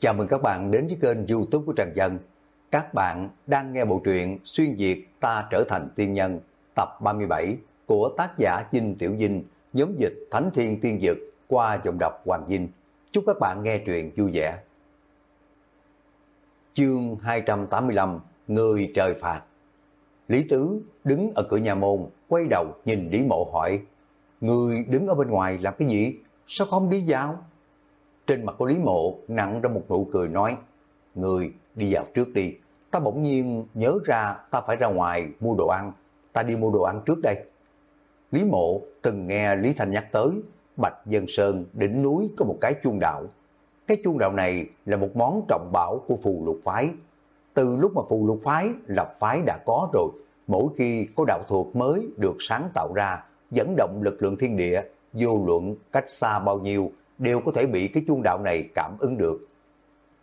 Chào mừng các bạn đến với kênh youtube của Trần Dân. Các bạn đang nghe bộ truyện Xuyên Việt Ta Trở Thành Tiên Nhân tập 37 của tác giả Dinh Tiểu Dinh, nhóm dịch Thánh Thiên Tiên Dực qua giọng đọc Hoàng Dinh. Chúc các bạn nghe truyện vui vẻ. Chương 285 Người trời phạt Lý Tứ đứng ở cửa nhà môn, quay đầu nhìn Lý Mộ hỏi Người đứng ở bên ngoài làm cái gì? Sao không đi vào? Trên mặt của Lý Mộ nặng ra một nụ cười nói, Người đi vào trước đi, ta bỗng nhiên nhớ ra ta phải ra ngoài mua đồ ăn, ta đi mua đồ ăn trước đây. Lý Mộ từng nghe Lý Thanh nhắc tới, Bạch Dân Sơn đỉnh núi có một cái chuông đạo. Cái chuông đạo này là một món trọng bảo của phù lục phái. Từ lúc mà phù lục phái lập phái đã có rồi, mỗi khi có đạo thuộc mới được sáng tạo ra, dẫn động lực lượng thiên địa, vô luận cách xa bao nhiêu đều có thể bị cái chuông đạo này cảm ứng được.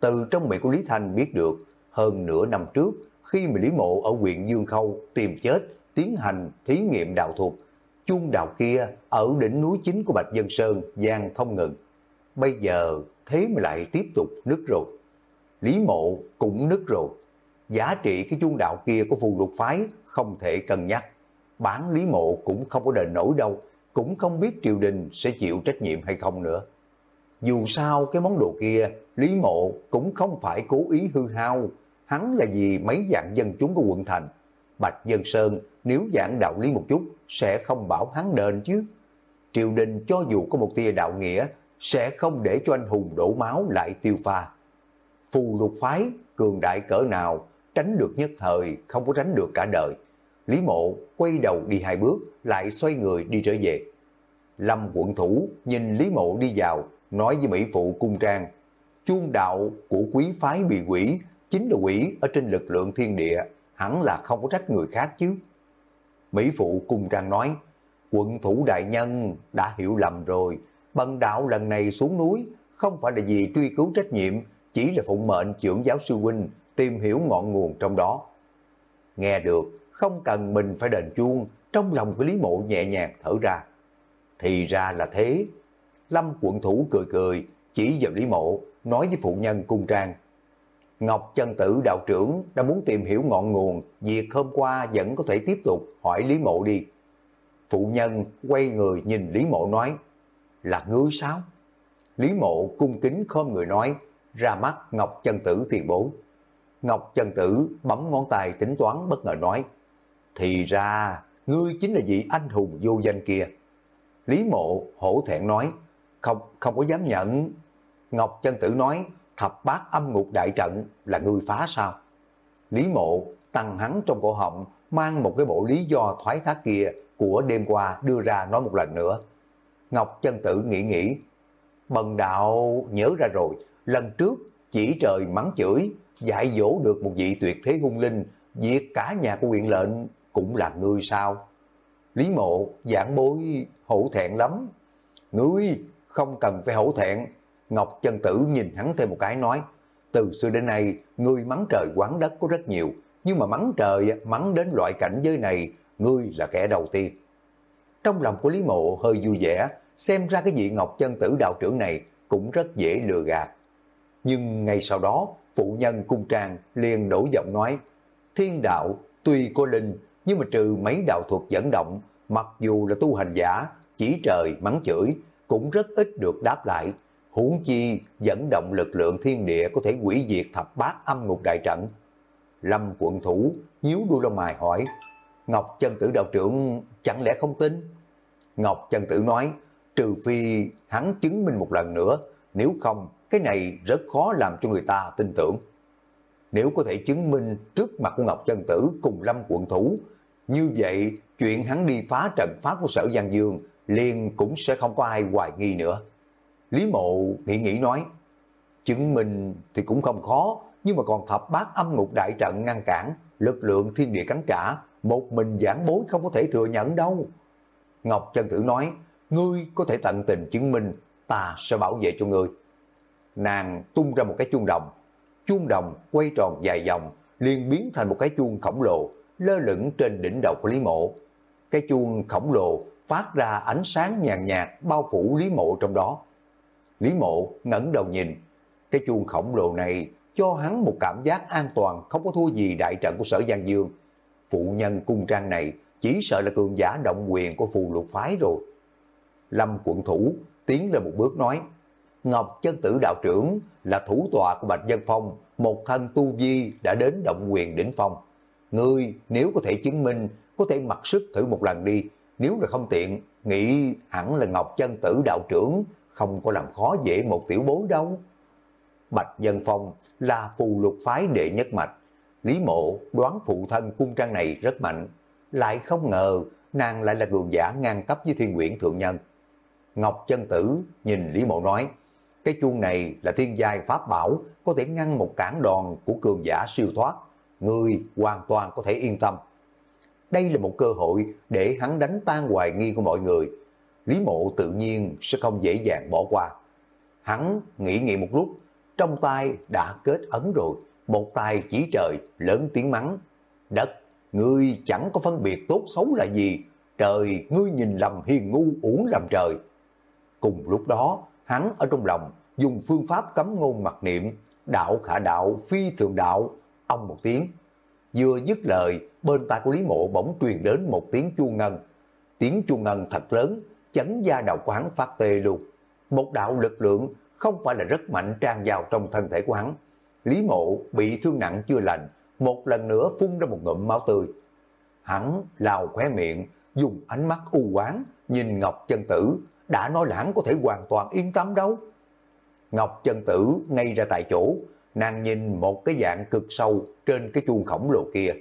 Từ trong miệng của Lý Thanh biết được, hơn nửa năm trước, khi mà Lý Mộ ở huyện Dương Khâu tìm chết, tiến hành thí nghiệm đạo thuật, chuông đạo kia ở đỉnh núi chính của Bạch Dân Sơn gian không ngừng. Bây giờ thế mà lại tiếp tục nứt rồi. Lý Mộ cũng nứt rồi. Giá trị cái chuông đạo kia của phù lục phái không thể cân nhắc. Bán Lý Mộ cũng không có đền nổi đâu, cũng không biết triều đình sẽ chịu trách nhiệm hay không nữa. Dù sao cái món đồ kia, Lý Mộ cũng không phải cố ý hư hao, hắn là vì mấy dạng dân chúng của quận thành. Bạch Dân Sơn nếu dạng đạo lý một chút sẽ không bảo hắn đền chứ. Triều đình cho dù có một tia đạo nghĩa sẽ không để cho anh hùng đổ máu lại tiêu pha. Phù lục phái, cường đại cỡ nào, tránh được nhất thời, không có tránh được cả đời. Lý mộ quay đầu đi hai bước, lại xoay người đi trở về. Lâm quận thủ nhìn Lý mộ đi vào, nói với Mỹ Phụ Cung Trang, chuông đạo của quý phái bị quỷ, chính là quỷ ở trên lực lượng thiên địa, hẳn là không có trách người khác chứ. Mỹ Phụ Cung Trang nói, quận thủ đại nhân đã hiểu lầm rồi, bần đạo lần này xuống núi không phải là vì truy cứu trách nhiệm, chỉ là phụng mệnh trưởng giáo sư huynh tìm hiểu ngọn nguồn trong đó. Nghe được, không cần mình phải đền chuông, trong lòng của Lý Mộ nhẹ nhàng thở ra. Thì ra là thế, Lâm quận thủ cười cười, chỉ vào Lý Mộ, nói với phụ nhân cung trang. Ngọc chân tử đạo trưởng đã muốn tìm hiểu ngọn nguồn, việc hôm qua vẫn có thể tiếp tục hỏi Lý Mộ đi. Phụ nhân quay người nhìn Lý Mộ nói, là ngươi sao? Lý Mộ cung kính khom người nói, ra mắt Ngọc chân tử tiền bối. Ngọc chân tử bấm ngón tay tính toán bất ngờ nói, thì ra ngươi chính là vị anh hùng vô danh kia. Lý Mộ hổ thẹn nói, không, không có dám nhận. Ngọc chân tử nói, thập bát âm ngục đại trận là người phá sao? Lý mộ tăng hắn trong cổ họng, mang một cái bộ lý do thoái thác kia của đêm qua đưa ra nói một lần nữa. Ngọc chân tử nghĩ nghĩ, bần đạo nhớ ra rồi, lần trước chỉ trời mắng chửi, dạy dỗ được một vị tuyệt thế hung linh, diệt cả nhà của huyện lệnh cũng là ngươi sao? Lý mộ giảng bối hổ thẹn lắm. Ngươi không cần phải hổ thẹn. Ngọc chân tử nhìn hắn thêm một cái nói, từ xưa đến nay, ngươi mắng trời quán đất có rất nhiều, nhưng mà mắng trời, mắng đến loại cảnh giới này, ngươi là kẻ đầu tiên. Trong lòng của Lý Mộ hơi vui vẻ, xem ra cái vị Ngọc chân tử đạo trưởng này cũng rất dễ lừa gạt. Nhưng ngay sau đó, phụ nhân cung trang liền đổ giọng nói, thiên đạo tuy có linh, nhưng mà trừ mấy đạo thuật dẫn động, mặc dù là tu hành giả, chỉ trời mắng chửi, cũng rất ít được đáp lại. Huống chi dẫn động lực lượng thiên địa có thể quỷ diệt thập bát âm ngục đại trận. Lâm quận thủ nhíu đuôi lông mày hỏi, Ngọc chân tử đạo trưởng chẳng lẽ không tin? Ngọc chân tử nói, trừ phi hắn chứng minh một lần nữa, nếu không cái này rất khó làm cho người ta tin tưởng. Nếu có thể chứng minh trước mặt của Ngọc chân tử cùng Lâm quận thủ, như vậy chuyện hắn đi phá trận phá của sở Giang Dương liền cũng sẽ không có ai hoài nghi nữa. Lý mộ nghĩ nghĩ nói, chứng minh thì cũng không khó, nhưng mà còn thập bát âm ngục đại trận ngăn cản, lực lượng thiên địa cắn trả, một mình giảng bối không có thể thừa nhận đâu. Ngọc Trân tử nói, ngươi có thể tận tình chứng minh, ta sẽ bảo vệ cho ngươi. Nàng tung ra một cái chuông đồng, chuông đồng quay tròn dài vòng, liền biến thành một cái chuông khổng lồ, lơ lửng trên đỉnh đầu của Lý Mộ. Cái chuông khổng lồ phát ra ánh sáng nhàn nhạt bao phủ Lý Mộ trong đó. Lý Mộ ngẩng đầu nhìn, Cái chuông khổng lồ này cho hắn một cảm giác an toàn không có thua gì đại trận của sở Giang Dương. Phụ nhân cung trang này chỉ sợ là cường giả động quyền của phù lục phái rồi. Lâm quận thủ tiến lên một bước nói, Ngọc chân tử đạo trưởng là thủ tọa của Bạch Dân Phong, một thân tu vi đã đến động quyền đỉnh phong. Ngươi nếu có thể chứng minh, có thể mặc sức thử một lần đi, nếu là không tiện, nghĩ hẳn là Ngọc chân tử đạo trưởng, không có làm khó dễ một tiểu bối đâu. Bạch Dân Phong là phù lục phái đệ nhất mạch. Lý mộ đoán phụ thân cung trang này rất mạnh, lại không ngờ nàng lại là cường giả ngang cấp với thiên quyển thượng nhân. Ngọc chân tử nhìn Lý mộ nói, cái chuông này là thiên giai pháp bảo, có thể ngăn một cản đòn của cường giả siêu thoát. Người hoàn toàn có thể yên tâm. Đây là một cơ hội để hắn đánh tan hoài nghi của mọi người. Lý mộ tự nhiên sẽ không dễ dàng bỏ qua. Hắn nghĩ nghĩ một lúc, trong tay đã kết ấn rồi, một tay chỉ trời, lớn tiếng mắng. Đất, ngươi chẳng có phân biệt tốt xấu là gì, trời, ngươi nhìn lầm hiền ngu uổng làm trời. Cùng lúc đó, hắn ở trong lòng dùng phương pháp cấm ngôn mặc niệm, đạo khả đạo, phi thường đạo, ông một tiếng. Vừa dứt lời, bên tai của Lý Mộ bỗng truyền đến một tiếng chuông ngân. Tiếng chuông ngân thật lớn, chấn da đầu của hắn phát tê luôn. Một đạo lực lượng không phải là rất mạnh tràn vào trong thân thể của hắn. Lý Mộ bị thương nặng chưa lành, một lần nữa phun ra một ngụm máu tươi. Hắn lao khóe miệng, dùng ánh mắt u quán nhìn Ngọc Chân Tử, đã nói là hắn có thể hoàn toàn yên tâm đâu. Ngọc Chân Tử ngay ra tại chỗ, nàng nhìn một cái dạng cực sâu trên cái chuông khổng lồ kia.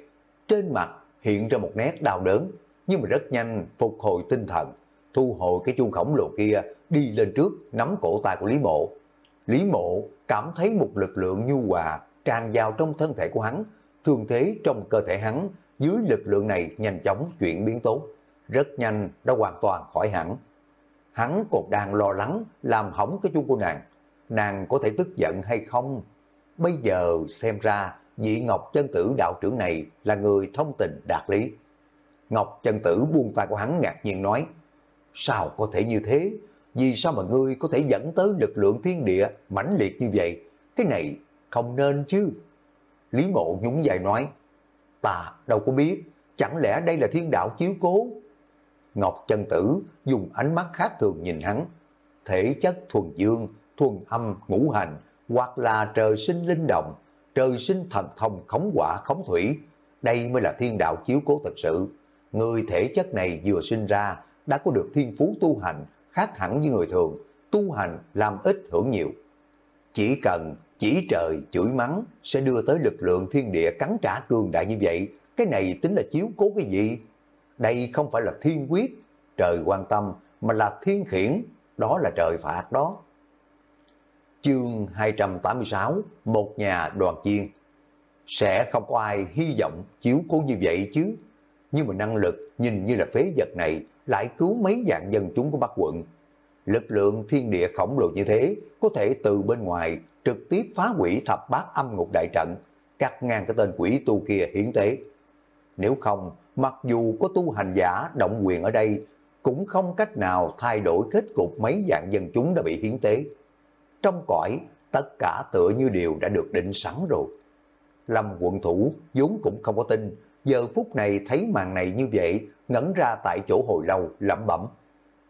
Trên mặt hiện ra một nét đau đớn, nhưng mà rất nhanh phục hồi tinh thần, thu hồi cái chuông khổng lồ kia, đi lên trước nắm cổ tay của Lý Mộ. Lý Mộ cảm thấy một lực lượng nhu hòa tràn vào trong thân thể của hắn, thường thế trong cơ thể hắn dưới lực lượng này nhanh chóng chuyển biến tốt, rất nhanh đã hoàn toàn khỏi hẳn. Hắn còn đang lo lắng làm hỏng cái chuông của nàng, nàng có thể tức giận hay không? Bây giờ xem ra vị Ngọc Chân Tử đạo trưởng này là người thông tình đạt lý. Ngọc Chân Tử buông tay của hắn ngạc nhiên nói, sao có thể như thế? Vì sao mà ngươi có thể dẫn tới lực lượng thiên địa mãnh liệt như vậy? Cái này không nên chứ. Lý Mộ nhún dài nói, ta đâu có biết, chẳng lẽ đây là thiên đạo chiếu cố? Ngọc Chân Tử dùng ánh mắt khác thường nhìn hắn, thể chất thuần dương, thuần âm, ngũ hành, hoặc là trời sinh linh động, trời sinh thần thông khống quả khống thủy. Đây mới là thiên đạo chiếu cố thật sự. Người thể chất này vừa sinh ra đã có được thiên phú tu hành khác hẳn với người thường, tu hành làm ít hưởng nhiều. Chỉ cần chỉ trời chửi mắng sẽ đưa tới lực lượng thiên địa cắn trả cường đại như vậy, cái này tính là chiếu cố cái gì? Đây không phải là thiên quyết, trời quan tâm, mà là thiên khiển, đó là trời phạt đó. Chương 286, một nhà đoàn chiên. Sẽ không có ai hy vọng chiếu cố như vậy chứ. Nhưng mà năng lực nhìn như là phế vật này lại cứu mấy dạng dân chúng của Bắc quận. Lực lượng thiên địa khổng lồ như thế có thể từ bên ngoài trực tiếp phá hủy thập bát âm ngục đại trận, cắt ngang cái tên quỷ tu kia hiến tế. Nếu không, mặc dù có tu hành giả động quyền ở đây, cũng không cách nào thay đổi kết cục mấy dạng dân chúng đã bị hiến tế trong cõi tất cả tựa như đều đã được định sẵn rồi. Lâm quận thủ vốn cũng không có tin, giờ phút này thấy màn này như vậy, ngẩn ra tại chỗ hồi lâu, lẩm bẩm.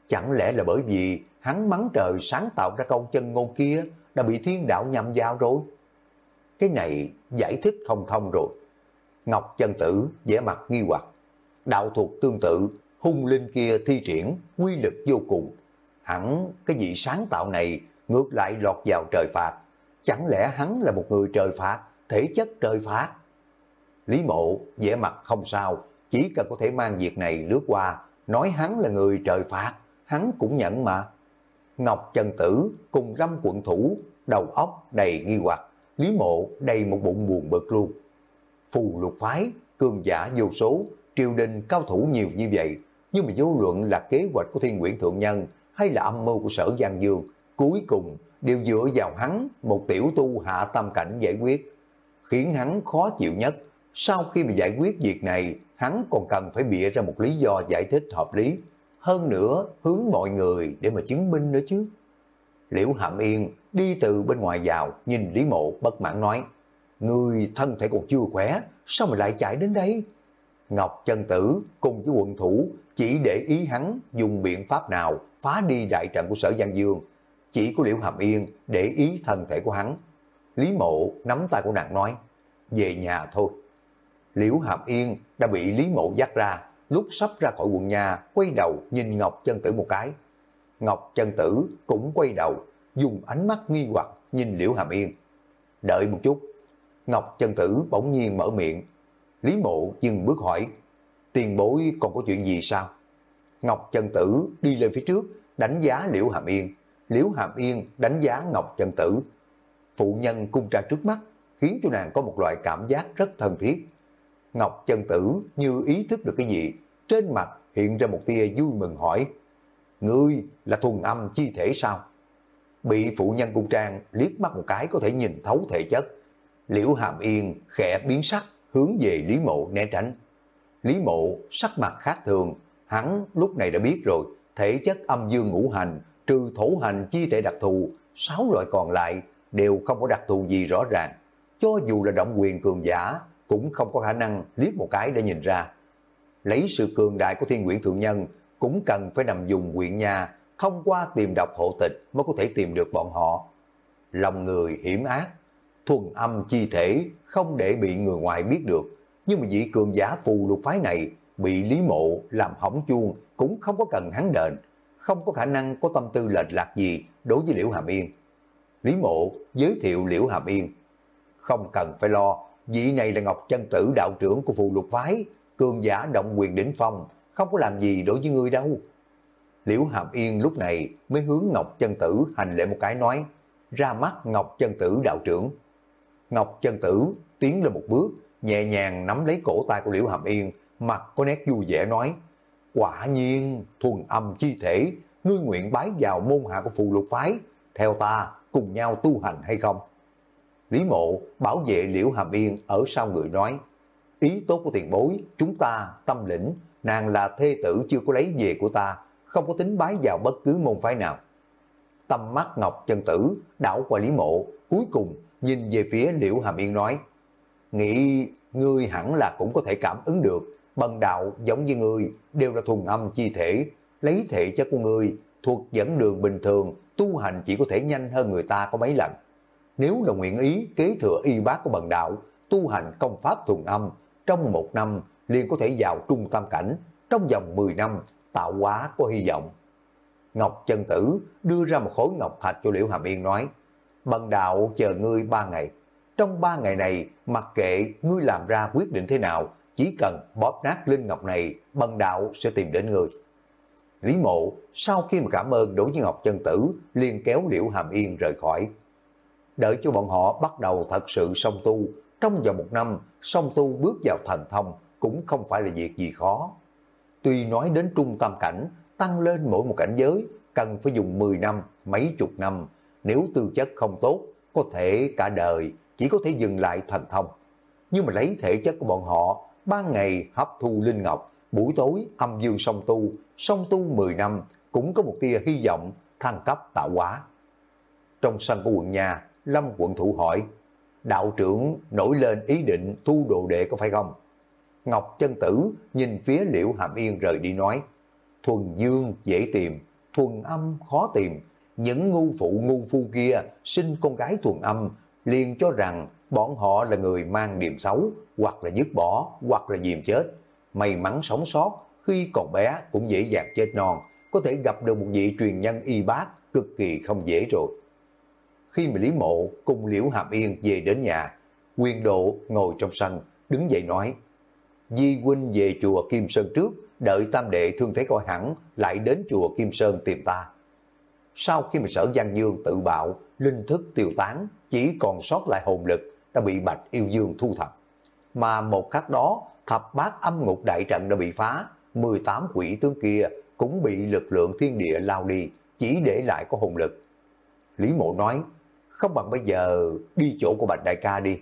Chẳng lẽ là bởi vì hắn mắng trời sáng tạo ra câu chân ngôn kia đã bị thiên đạo nhầm dao rồi? Cái này giải thích không thông rồi. Ngọc chân tử vẻ mặt nghi hoặc. Đạo thuật tương tự, hung linh kia thi triển, quy lực vô cùng. Hẳn cái vị sáng tạo này ngược lại lọt vào trời phạt. Chẳng lẽ hắn là một người trời phạt, thể chất trời phạt? Lý mộ vẻ mặt không sao, chỉ cần có thể mang việc này lướt qua, nói hắn là người trời phạt, hắn cũng nhận mà. Ngọc Trần Tử cùng Lâm quận thủ, đầu óc đầy nghi hoặc, Lý mộ đầy một bụng buồn bực luôn. Phù lục phái, cường giả vô số, triều đình cao thủ nhiều như vậy, nhưng mà vô luận là kế hoạch của thiên quyển thượng nhân hay là âm mưu của sở Giang Dương cuối cùng đều dựa vào hắn một tiểu tu hạ tâm cảnh giải quyết. Khiến hắn khó chịu nhất, sau khi bị giải quyết việc này, hắn còn cần phải bịa ra một lý do giải thích hợp lý. Hơn nữa, hướng mọi người để mà chứng minh nữa chứ. Liễu Hàm Yên đi từ bên ngoài vào, nhìn Lý Mộ bất mãn nói, Người thân thể còn chưa khỏe, sao mà lại chạy đến đây? Ngọc chân tử cùng với quận thủ chỉ để ý hắn dùng biện pháp nào phá đi đại trận của sở Giang Dương. Chỉ có Liễu Hàm Yên để ý thân thể của hắn. Lý Mộ nắm tay của nàng nói, về nhà thôi. Liễu Hàm Yên đã bị Lý Mộ dắt ra, lúc sắp ra khỏi quận nhà, quay đầu nhìn Ngọc chân tử một cái. Ngọc chân tử cũng quay đầu, dùng ánh mắt nghi hoặc nhìn Liễu Hàm Yên. Đợi một chút, Ngọc chân tử bỗng nhiên mở miệng. Lý mộ dừng bước hỏi, tiền bối còn có chuyện gì sao? Ngọc chân tử đi lên phía trước, đánh giá Liễu Hàm Yên. Liễu Hàm Yên đánh giá Ngọc chân tử. Phụ nhân cung ra trước mắt, khiến cho nàng có một loại cảm giác rất thân thiết. Ngọc chân tử như ý thức được cái gì, trên mặt hiện ra một tia vui mừng hỏi, Ngươi là thuần âm chi thể sao? Bị phụ nhân cung trang liếc mắt một cái có thể nhìn thấu thể chất. Liễu Hàm Yên khẽ biến sắc, hướng về Lý Mộ né tránh. Lý Mộ sắc mặt khác thường, hắn lúc này đã biết rồi, thể chất âm dương ngũ hành, trừ thổ hành chi thể đặc thù, sáu loại còn lại đều không có đặc thù gì rõ ràng. Cho dù là động quyền cường giả, cũng không có khả năng liếc một cái để nhìn ra. Lấy sự cường đại của thiên quyển thượng nhân, cũng cần phải nằm dùng quyện nhà, thông qua tìm đọc hộ tịch mới có thể tìm được bọn họ. Lòng người hiểm ác, thuần âm chi thể không để bị người ngoài biết được. Nhưng mà vị cường giả phù lục phái này bị Lý Mộ làm hỏng chuông cũng không có cần hắn đền, không có khả năng có tâm tư lệch lạc gì đối với Liễu Hàm Yên. Lý Mộ giới thiệu Liễu Hàm Yên. Không cần phải lo, vị này là Ngọc Chân Tử đạo trưởng của phù lục phái, cường giả động quyền đỉnh phong, không có làm gì đối với ngươi đâu. Liễu Hàm Yên lúc này mới hướng Ngọc Chân Tử hành lễ một cái nói, ra mắt Ngọc Chân Tử đạo trưởng. Ngọc Chân Tử tiến lên một bước, nhẹ nhàng nắm lấy cổ tay của Liễu Hàm Yên, mặt có nét vui vẻ nói, quả nhiên thuần âm chi thể, ngươi nguyện bái vào môn hạ của phù lục phái, theo ta cùng nhau tu hành hay không? Lý mộ bảo vệ Liễu Hàm Yên ở sau người nói, ý tốt của tiền bối, chúng ta tâm lĩnh, nàng là thê tử chưa có lấy về của ta, không có tính bái vào bất cứ môn phái nào. Tâm mắt Ngọc chân tử đảo qua Lý Mộ, cuối cùng nhìn về phía Liễu Hàm Yên nói, nghĩ ngươi hẳn là cũng có thể cảm ứng được, bần đạo giống như người đều là thuần âm chi thể, lấy thể chất của người thuộc dẫn đường bình thường, tu hành chỉ có thể nhanh hơn người ta có mấy lần. Nếu là nguyện ý kế thừa y bác của bần đạo, tu hành công pháp thuần âm, trong một năm liền có thể vào trung tâm cảnh, trong vòng 10 năm tạo hóa có hy vọng. Ngọc Chân Tử đưa ra một khối ngọc thạch cho Liễu Hàm Yên nói, bần đạo chờ ngươi ba ngày. Trong ba ngày này, mặc kệ ngươi làm ra quyết định thế nào, chỉ cần bóp nát linh ngọc này, bần đạo sẽ tìm đến người Lý mộ sau khi mà cảm ơn đối với Ngọc Chân Tử liền kéo Liễu Hàm Yên rời khỏi. Đợi cho bọn họ bắt đầu thật sự song tu, trong vòng một năm song tu bước vào thành thông cũng không phải là việc gì khó. Tuy nói đến trung tâm cảnh, tăng lên mỗi một cảnh giới cần phải dùng 10 năm, mấy chục năm, nếu tư chất không tốt, có thể cả đời chỉ có thể dừng lại thành thông. Nhưng mà lấy thể chất của bọn họ, ban ngày hấp thu linh ngọc, buổi tối âm dương song tu, song tu 10 năm cũng có một tia hy vọng thăng cấp tạo hóa. Trong sân của quận nhà, Lâm quận thủ hỏi, đạo trưởng nổi lên ý định thu đồ đệ có phải không? Ngọc chân tử nhìn phía liễu hàm yên rời đi nói, thuần dương dễ tìm, thuần âm khó tìm, những ngu phụ ngu phu kia sinh con gái thuần âm liền cho rằng bọn họ là người mang điểm xấu, hoặc là dứt bỏ, hoặc là dìm chết. May mắn sống sót, khi còn bé cũng dễ dàng chết non, có thể gặp được một vị truyền nhân y bác cực kỳ không dễ rồi. Khi mà Lý Mộ cùng Liễu Hàm Yên về đến nhà, Quyền Độ ngồi trong sân, đứng dậy nói, Di huynh về chùa Kim Sơn trước, đợi tam đệ thương thế coi hẳn, lại đến chùa Kim Sơn tìm ta. Sau khi mà sở Giang Dương tự bạo, linh thức tiêu tán, chỉ còn sót lại hồn lực đã bị Bạch Yêu Dương thu thập. Mà một khắc đó, thập bát âm ngục đại trận đã bị phá, 18 quỷ tướng kia cũng bị lực lượng thiên địa lao đi, chỉ để lại có hồn lực. Lý Mộ nói, không bằng bây giờ đi chỗ của Bạch Đại ca đi.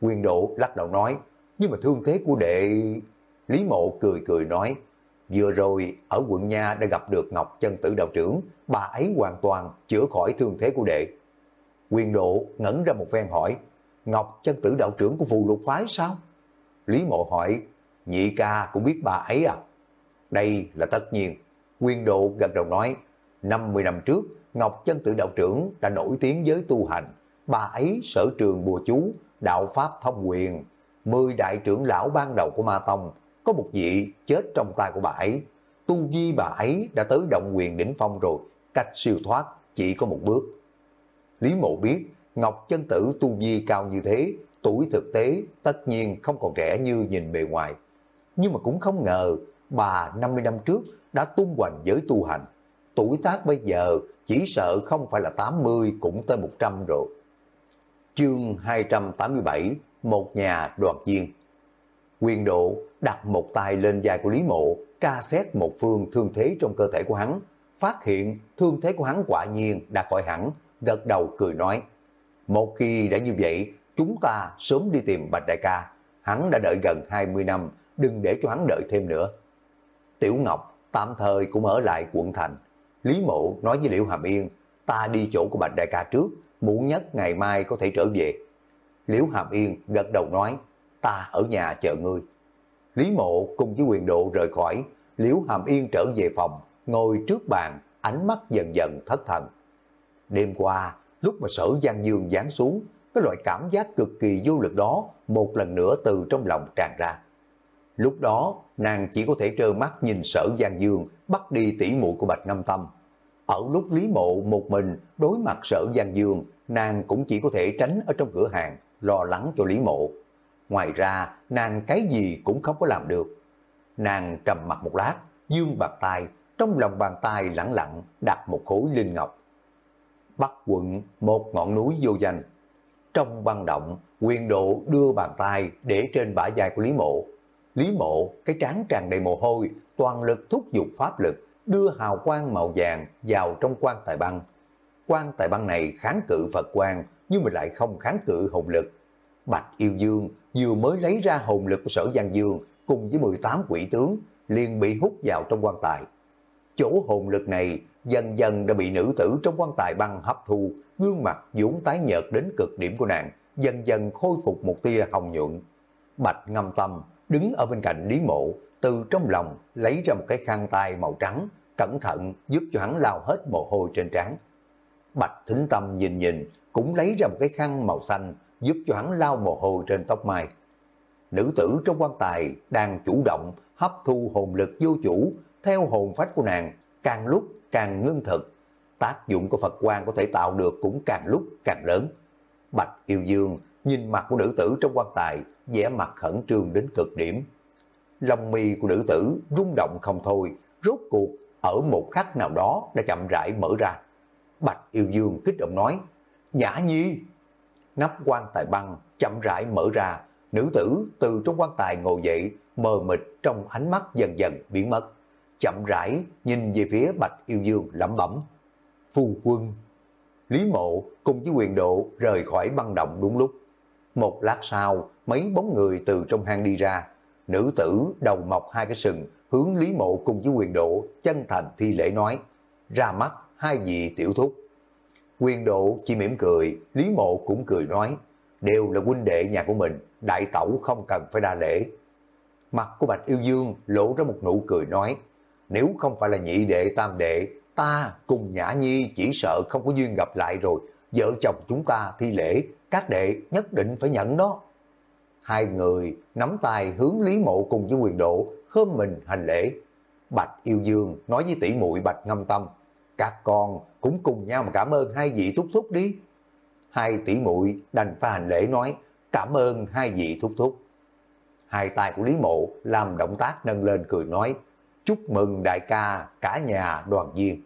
Quyền độ lắc đầu nói, nhưng mà thương thế của đệ... Lý Mộ cười cười nói, vừa rồi ở quận Nha đã gặp được Ngọc Chân Tử Đạo Trưởng, bà ấy hoàn toàn chữa khỏi thương thế của đệ. Quyền độ ngẩn ra một phen hỏi, Ngọc chân tử đạo trưởng của phù lục phái sao? Lý mộ hỏi, nhị ca cũng biết bà ấy à? Đây là tất nhiên. Quyền độ gật đầu nói, 50 năm trước, Ngọc chân tử đạo trưởng đã nổi tiếng với tu hành. Bà ấy sở trường bùa chú, đạo pháp thông quyền. Mười đại trưởng lão ban đầu của Ma Tông, có một vị chết trong tay của bà ấy. Tu vi bà ấy đã tới động quyền đỉnh phong rồi, cách siêu thoát chỉ có một bước. Lý mộ biết, Ngọc chân tử tu vi cao như thế, tuổi thực tế tất nhiên không còn trẻ như nhìn bề ngoài. Nhưng mà cũng không ngờ, bà 50 năm trước đã tung hoành giới tu hành. Tuổi tác bây giờ chỉ sợ không phải là 80 cũng tới 100 rồi. Chương 287 Một nhà đoàn viên Quyền độ đặt một tay lên vai của Lý Mộ, tra xét một phương thương thế trong cơ thể của hắn, phát hiện thương thế của hắn quả nhiên đã khỏi hẳn, gật đầu cười nói. Một khi đã như vậy, chúng ta sớm đi tìm Bạch Đại ca, hắn đã đợi gần 20 năm, đừng để cho hắn đợi thêm nữa. Tiểu Ngọc tạm thời cũng ở lại quận thành. Lý Mộ nói với Liễu Hàm Yên, ta đi chỗ của Bạch Đại ca trước, muộn nhất ngày mai có thể trở về. Liễu Hàm Yên gật đầu nói, ta ở nhà chờ ngươi. Lý Mộ cùng với quyền độ rời khỏi, Liễu Hàm Yên trở về phòng, ngồi trước bàn, ánh mắt dần dần thất thần. Đêm qua, lúc mà sở Giang Dương giáng xuống, cái loại cảm giác cực kỳ vô lực đó một lần nữa từ trong lòng tràn ra. Lúc đó, nàng chỉ có thể trơ mắt nhìn sở Giang Dương bắt đi tỉ muội của Bạch Ngâm Tâm. Ở lúc Lý Mộ một mình đối mặt sở Giang Dương, nàng cũng chỉ có thể tránh ở trong cửa hàng, lo lắng cho Lý Mộ. Ngoài ra, nàng cái gì cũng không có làm được. Nàng trầm mặt một lát, dương bàn tay, trong lòng bàn tay lẳng lặng đặt một khối linh ngọc. Bắc quận, một ngọn núi vô danh. Trong băng động, quyền độ đưa bàn tay để trên bả vai của Lý Mộ. Lý Mộ, cái trán tràn đầy mồ hôi, toàn lực thúc giục pháp lực, đưa hào quang màu vàng vào trong quan tài băng. Quan tài băng này kháng cự Phật quang, nhưng mà lại không kháng cự hồn lực. Bạch Yêu Dương vừa mới lấy ra hồn lực của sở Giang Dương cùng với 18 quỷ tướng, liền bị hút vào trong quan tài. Chỗ hồn lực này dần dần đã bị nữ tử trong quan tài băng hấp thu, gương mặt vốn tái nhợt đến cực điểm của nàng, dần dần khôi phục một tia hồng nhuận. Bạch ngâm tâm, đứng ở bên cạnh Lý Mộ, từ trong lòng lấy ra một cái khăn tay màu trắng, cẩn thận giúp cho hắn lao hết mồ hôi trên trán. Bạch Thính Tâm nhìn nhìn, cũng lấy ra một cái khăn màu xanh, giúp cho hắn lao mồ hôi trên tóc mai. Nữ tử trong quan tài đang chủ động hấp thu hồn lực vô chủ, theo hồn phách của nàng, càng lúc càng ngưng thực. Tác dụng của Phật quan có thể tạo được cũng càng lúc càng lớn. Bạch yêu dương nhìn mặt của nữ tử trong quan tài, vẻ mặt khẩn trương đến cực điểm. Lòng mi của nữ tử rung động không thôi, rốt cuộc ở một khắc nào đó đã chậm rãi mở ra. Bạch yêu dương kích động nói, Nhã nhi! Nắp quan tài băng chậm rãi mở ra, nữ tử từ trong quan tài ngồi dậy, mờ mịt trong ánh mắt dần dần biến mất. Chậm rãi nhìn về phía Bạch yêu dương lẩm bẩm. Phu quân! Lý mộ cùng với quyền độ rời khỏi băng động đúng lúc. Một lát sau, mấy bóng người từ trong hang đi ra. Nữ tử đầu mọc hai cái sừng, hướng Lý Mộ cùng với quyền độ, chân thành thi lễ nói, ra mắt hai vị tiểu thúc. Quyền độ chỉ mỉm cười, Lý Mộ cũng cười nói, đều là huynh đệ nhà của mình, đại tẩu không cần phải đa lễ. Mặt của Bạch Yêu Dương lộ ra một nụ cười nói, nếu không phải là nhị đệ tam đệ, ta cùng Nhã Nhi chỉ sợ không có duyên gặp lại rồi, vợ chồng chúng ta thi lễ, các đệ nhất định phải nhận đó. Hai người nắm tay hướng Lý Mộ cùng với quyền độ, khơm mình hành lễ. Bạch Yêu Dương nói với tỷ muội Bạch Ngâm Tâm, các con cũng cùng nhau mà cảm ơn hai vị thúc thúc đi. Hai tỷ muội đành phải hành lễ nói, cảm ơn hai vị thúc thúc. Hai tay của Lý Mộ làm động tác nâng lên cười nói, chúc mừng đại ca cả nhà đoàn viên.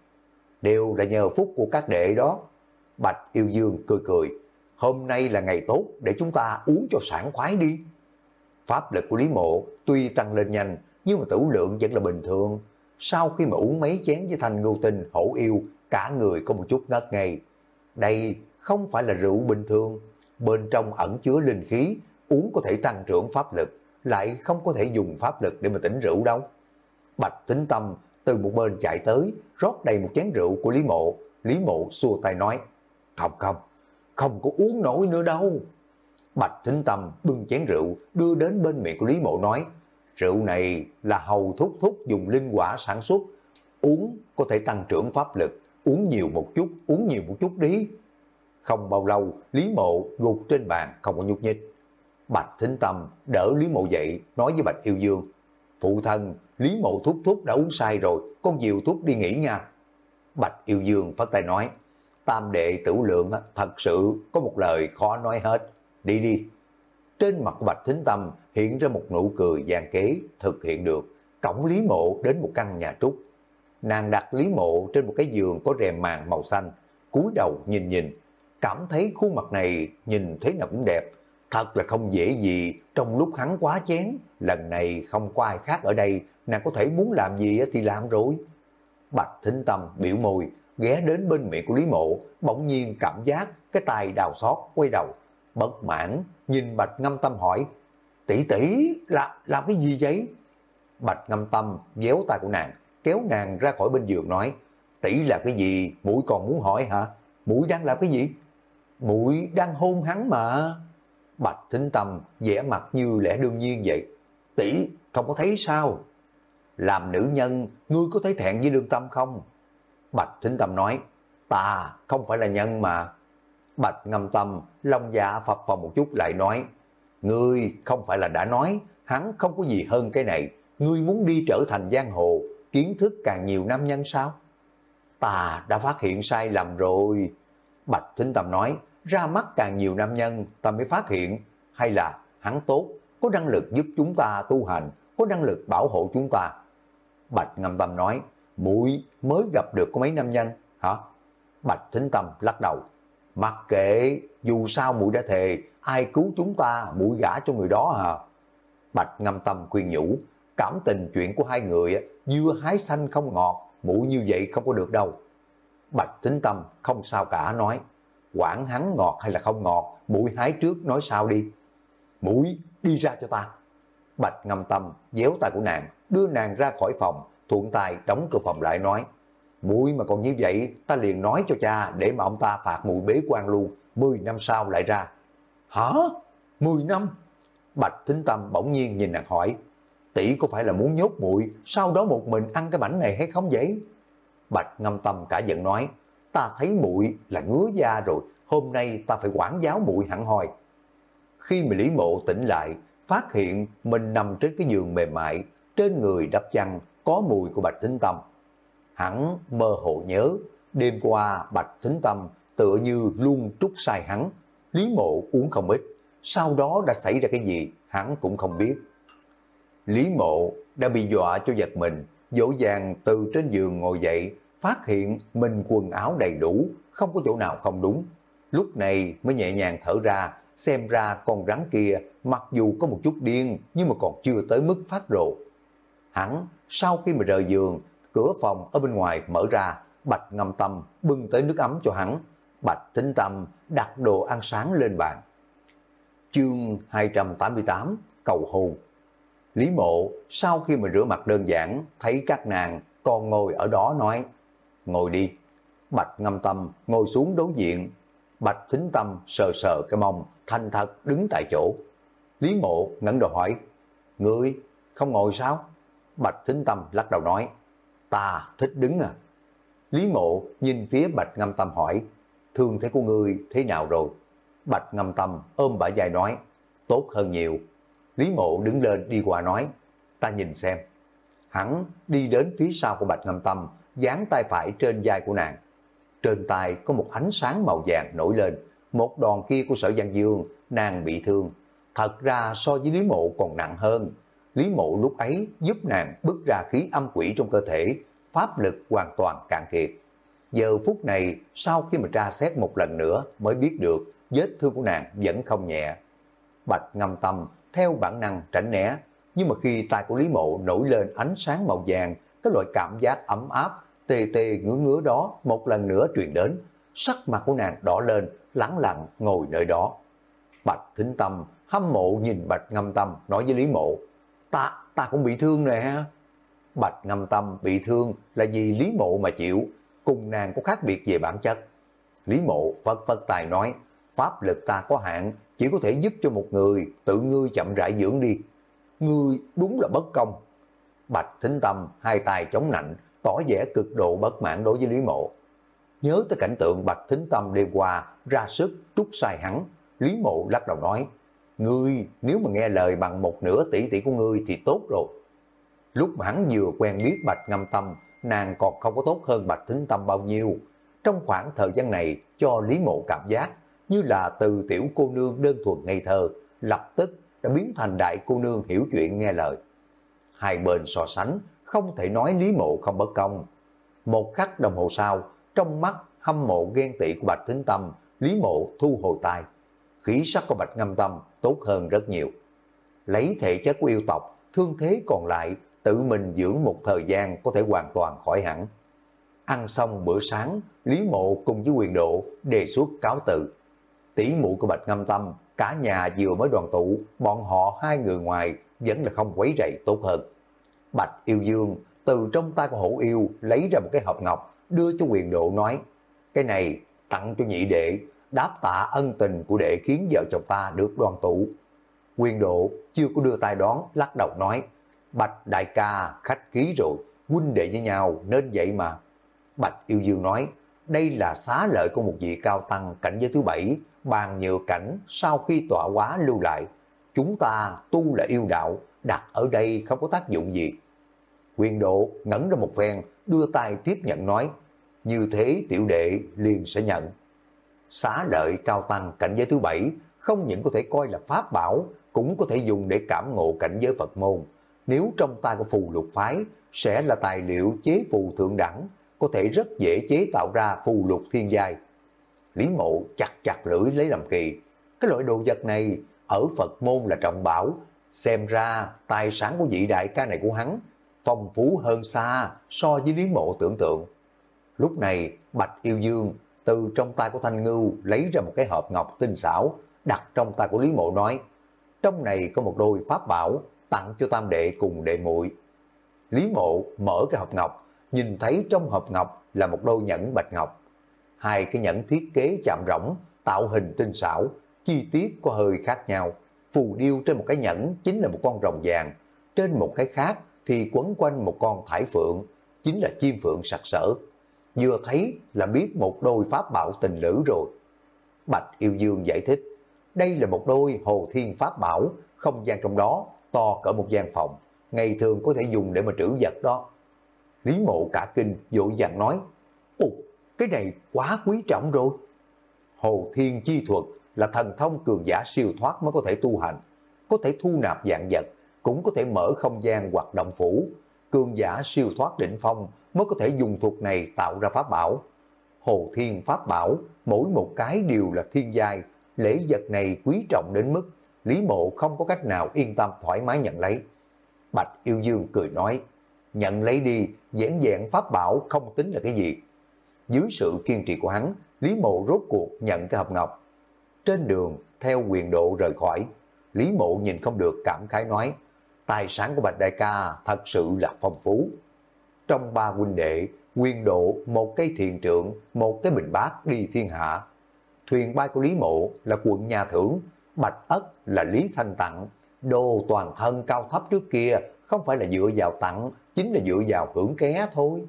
Đều là nhờ phúc của các đệ đó. Bạch Yêu Dương cười cười, hôm nay là ngày tốt để chúng ta uống cho sảng khoái đi. Pháp lực của Lý Mộ tuy tăng lên nhanh, nhưng mà tử lượng vẫn là bình thường. Sau khi mà uống mấy chén với thanh ngưu tinh, hổ yêu, cả người có một chút ngất ngây. Đây không phải là rượu bình thường, bên trong ẩn chứa linh khí, uống có thể tăng trưởng pháp lực, lại không có thể dùng pháp lực để mà tỉnh rượu đâu. Bạch tính tâm từ một bên chạy tới, rót đầy một chén rượu của Lý Mộ. Lý Mộ xua tay nói, không không, không có uống nổi nữa đâu. Bạch Thính Tâm bưng chén rượu đưa đến bên miệng của Lý Mộ nói, rượu này là hầu thúc thúc dùng linh quả sản xuất, uống có thể tăng trưởng pháp lực, uống nhiều một chút, uống nhiều một chút đi. Không bao lâu, Lý Mộ gục trên bàn không có nhúc nhích. Bạch Thính Tâm đỡ Lý Mộ dậy, nói với Bạch Yêu Dương, Phụ thân, Lý Mộ thúc thúc đã uống sai rồi, con dìu thúc đi nghỉ nha. Bạch Yêu Dương phát tay nói, tam đệ tử lượng thật sự có một lời khó nói hết, đi đi. Trên mặt Bạch Thính Tâm hiện ra một nụ cười gian kế thực hiện được, cổng Lý Mộ đến một căn nhà trúc. Nàng đặt Lý Mộ trên một cái giường có rèm màn màu xanh, cúi đầu nhìn nhìn, cảm thấy khuôn mặt này nhìn thấy nào cũng đẹp, thật là không dễ gì trong lúc hắn quá chén, lần này không có ai khác ở đây, nàng có thể muốn làm gì thì làm rồi. Bạch Thính Tâm biểu môi, ghé đến bên miệng của Lý Mộ, bỗng nhiên cảm giác cái tay đào xót quay đầu, bất mãn nhìn Bạch Ngâm Tâm hỏi, tỷ tỷ là làm cái gì vậy? Bạch Ngâm Tâm déo tay của nàng, kéo nàng ra khỏi bên giường nói, tỷ là cái gì, mũi còn muốn hỏi hả? Mũi đang làm cái gì? Mũi đang hôn hắn mà. Bạch Thính Tâm vẻ mặt như lẽ đương nhiên vậy. Tỷ không có thấy sao? Làm nữ nhân, ngươi có thấy thẹn với lương tâm không? Bạch Thính Tâm nói, ta không phải là nhân mà. Bạch Ngâm Tâm, lòng dạ phập phòng một chút lại nói, ngươi không phải là đã nói, hắn không có gì hơn cái này, ngươi muốn đi trở thành giang hồ, kiến thức càng nhiều nam nhân sao? Ta đã phát hiện sai lầm rồi. Bạch Thính Tâm nói, ra mắt càng nhiều nam nhân ta mới phát hiện, hay là hắn tốt, có năng lực giúp chúng ta tu hành, có năng lực bảo hộ chúng ta. Bạch Ngâm Tâm nói, mũi mới gặp được có mấy năm nhanh hả? Bạch Thính Tâm lắc đầu, mặc kệ, dù sao mũi đã thề, ai cứu chúng ta, mũi gả cho người đó hả? Bạch Ngâm Tâm khuyên nhủ, cảm tình chuyện của hai người, dưa hái xanh không ngọt, mũi như vậy không có được đâu. Bạch Thính Tâm không sao cả nói, quản hắn ngọt hay là không ngọt, mũi hái trước nói sao đi. Mũi đi ra cho ta. Bạch ngâm tâm, déo tay của nàng, đưa nàng ra khỏi phòng, thuận tay đóng cửa phòng lại nói, mũi mà còn như vậy, ta liền nói cho cha để mà ông ta phạt mùi bế quan luôn, 10 năm sau lại ra. Hả? 10 năm? Bạch Thính Tâm bỗng nhiên nhìn nàng hỏi, tỷ có phải là muốn nhốt muội sau đó một mình ăn cái bánh này hay không vậy? Bạch Ngâm Tâm cả giận nói, ta thấy muội là ngứa da rồi, hôm nay ta phải quản giáo muội hẳn hoi. Khi mà Lý Mộ tỉnh lại, phát hiện mình nằm trên cái giường mềm mại, trên người đắp chăn có mùi của Bạch Thính Tâm. Hắn mơ hồ nhớ, đêm qua Bạch Thính Tâm tựa như luôn trút sai hắn, Lý Mộ uống không ít, sau đó đã xảy ra cái gì hắn cũng không biết. Lý Mộ đã bị dọa cho giật mình, dỗ dàng từ trên giường ngồi dậy, phát hiện mình quần áo đầy đủ, không có chỗ nào không đúng. Lúc này mới nhẹ nhàng thở ra, xem ra con rắn kia mặc dù có một chút điên nhưng mà còn chưa tới mức phát rộ. Hắn sau khi mà rời giường, cửa phòng ở bên ngoài mở ra, Bạch ngâm tâm bưng tới nước ấm cho hắn. Bạch thính tâm đặt đồ ăn sáng lên bàn. Chương 288 Cầu hôn Lý mộ sau khi mà rửa mặt đơn giản thấy các nàng còn ngồi ở đó nói ngồi đi. Bạch ngâm tâm ngồi xuống đối diện. Bạch thính tâm sờ sờ cái mông, thành thật đứng tại chỗ. Lý mộ ngẩng đầu hỏi, Ngươi không ngồi sao? Bạch thính tâm lắc đầu nói, ta thích đứng à. Lý mộ nhìn phía bạch ngâm tâm hỏi, thương thế của ngươi thế nào rồi? Bạch ngâm tâm ôm bả dài nói, tốt hơn nhiều. Lý mộ đứng lên đi qua nói, ta nhìn xem. Hắn đi đến phía sau của bạch ngâm tâm, dán tay phải trên vai của nàng. Trên tay có một ánh sáng màu vàng nổi lên, một đòn kia của sở Giang Dương, nàng bị thương. Thật ra so với Lý Mộ còn nặng hơn. Lý Mộ lúc ấy giúp nàng bước ra khí âm quỷ trong cơ thể, pháp lực hoàn toàn cạn kiệt. Giờ phút này, sau khi mà tra xét một lần nữa mới biết được vết thương của nàng vẫn không nhẹ. Bạch ngâm tâm theo bản năng tránh né, nhưng mà khi tay của Lý Mộ nổi lên ánh sáng màu vàng, cái loại cảm giác ấm áp, tê tê ngứa ngứa đó một lần nữa truyền đến. Sắc mặt của nàng đỏ lên, lắng lặng ngồi nơi đó. Bạch Thính Tâm hâm mộ nhìn Bạch Ngâm Tâm nói với Lý Mộ, ta, ta cũng bị thương nè. Bạch Ngâm Tâm bị thương là vì Lý Mộ mà chịu, cùng nàng có khác biệt về bản chất. Lý Mộ phật phật tài nói, pháp lực ta có hạn, chỉ có thể giúp cho một người, tự ngươi chậm rãi dưỡng đi. Ngươi đúng là bất công. Bạch Thính Tâm hai tay chống nạnh, tỏ vẻ cực độ bất mãn đối với Lý Mộ. Nhớ tới cảnh tượng Bạch Thính Tâm đêm qua ra sức trút sai hắn, Lý Mộ lắc đầu nói, Ngươi nếu mà nghe lời bằng một nửa tỷ tỷ của ngươi thì tốt rồi. Lúc mà hắn vừa quen biết Bạch Ngâm Tâm, nàng còn không có tốt hơn Bạch Thính Tâm bao nhiêu. Trong khoảng thời gian này cho Lý Mộ cảm giác như là từ tiểu cô nương đơn thuần ngây thơ, lập tức đã biến thành đại cô nương hiểu chuyện nghe lời. Hai bên so sánh, không thể nói Lý Mộ không bất công. Một khắc đồng hồ sau, trong mắt hâm mộ ghen tị của Bạch Thính Tâm, Lý Mộ thu hồi tay. Khí sắc của Bạch Ngâm Tâm tốt hơn rất nhiều. Lấy thể chất của yêu tộc, thương thế còn lại, tự mình dưỡng một thời gian có thể hoàn toàn khỏi hẳn. Ăn xong bữa sáng, Lý Mộ cùng với quyền độ đề xuất cáo tự Tỷ muội của Bạch Ngâm Tâm, cả nhà vừa mới đoàn tụ, bọn họ hai người ngoài vẫn là không quấy rầy tốt hơn. Bạch Yêu Dương từ trong tay của hổ yêu lấy ra một cái hộp ngọc, đưa cho quyền độ nói, cái này tặng cho nhị đệ, đáp tạ ân tình của đệ khiến vợ chồng ta được đoàn tụ. Quyền độ chưa có đưa tay đón, lắc đầu nói, Bạch đại ca khách khí rồi, huynh đệ với nhau nên vậy mà. Bạch yêu dương nói, đây là xá lợi của một vị cao tăng cảnh giới thứ bảy, bàn nhựa cảnh sau khi tọa quá lưu lại. Chúng ta tu là yêu đạo, đặt ở đây không có tác dụng gì. Quyền độ ngẩn ra một phen, đưa tay tiếp nhận nói, như thế tiểu đệ liền sẽ nhận. Xá lợi cao tăng cảnh giới thứ bảy không những có thể coi là pháp bảo, cũng có thể dùng để cảm ngộ cảnh giới Phật môn. Nếu trong tay của phù lục phái, sẽ là tài liệu chế phù thượng đẳng, có thể rất dễ chế tạo ra phù lục thiên giai. Lý mộ chặt chặt lưỡi lấy làm kỳ. Cái loại đồ vật này ở Phật môn là trọng bảo, xem ra tài sản của vị đại ca này của hắn phong phú hơn xa so với Lý mộ tưởng tượng. Lúc này Bạch Yêu Dương từ trong tay của Thanh Ngưu lấy ra một cái hộp ngọc tinh xảo, đặt trong tay của Lý Mộ nói, trong này có một đôi pháp bảo tặng cho tam đệ cùng đệ muội. Lý Mộ mở cái hộp ngọc, nhìn thấy trong hộp ngọc là một đôi nhẫn bạch ngọc. Hai cái nhẫn thiết kế chạm rỗng, tạo hình tinh xảo, chi tiết có hơi khác nhau. Phù điêu trên một cái nhẫn chính là một con rồng vàng, trên một cái khác thì quấn quanh một con thải phượng, chính là chim phượng sặc sỡ vừa thấy là biết một đôi pháp bảo tình lữ rồi. Bạch Yêu Dương giải thích, đây là một đôi hồ thiên pháp bảo, không gian trong đó to cỡ một gian phòng, ngày thường có thể dùng để mà trữ vật đó. Lý mộ cả kinh vội vàng nói, Ồ, cái này quá quý trọng rồi. Hồ thiên chi thuật là thần thông cường giả siêu thoát mới có thể tu hành, có thể thu nạp dạng vật, cũng có thể mở không gian hoạt động phủ, cường giả siêu thoát đỉnh phong mới có thể dùng thuật này tạo ra pháp bảo. Hồ Thiên Pháp Bảo, mỗi một cái đều là thiên giai, lễ vật này quý trọng đến mức Lý Mộ không có cách nào yên tâm thoải mái nhận lấy. Bạch Yêu Dương cười nói, nhận lấy đi, dễ dàng Pháp Bảo không tính là cái gì. Dưới sự kiên trì của hắn, Lý Mộ rốt cuộc nhận cái hộp ngọc. Trên đường, theo quyền độ rời khỏi, Lý Mộ nhìn không được cảm khái nói, tài sản của Bạch Đại ca thật sự là phong phú. Trong ba huynh đệ, quyền độ một cái thiền trượng, một cái bình bát đi thiên hạ. Thuyền bay của Lý Mộ là quận nhà thưởng, Bạch Ất là Lý Thanh Tặng, đồ toàn thân cao thấp trước kia không phải là dựa vào tặng, chính là dựa vào hưởng ké thôi.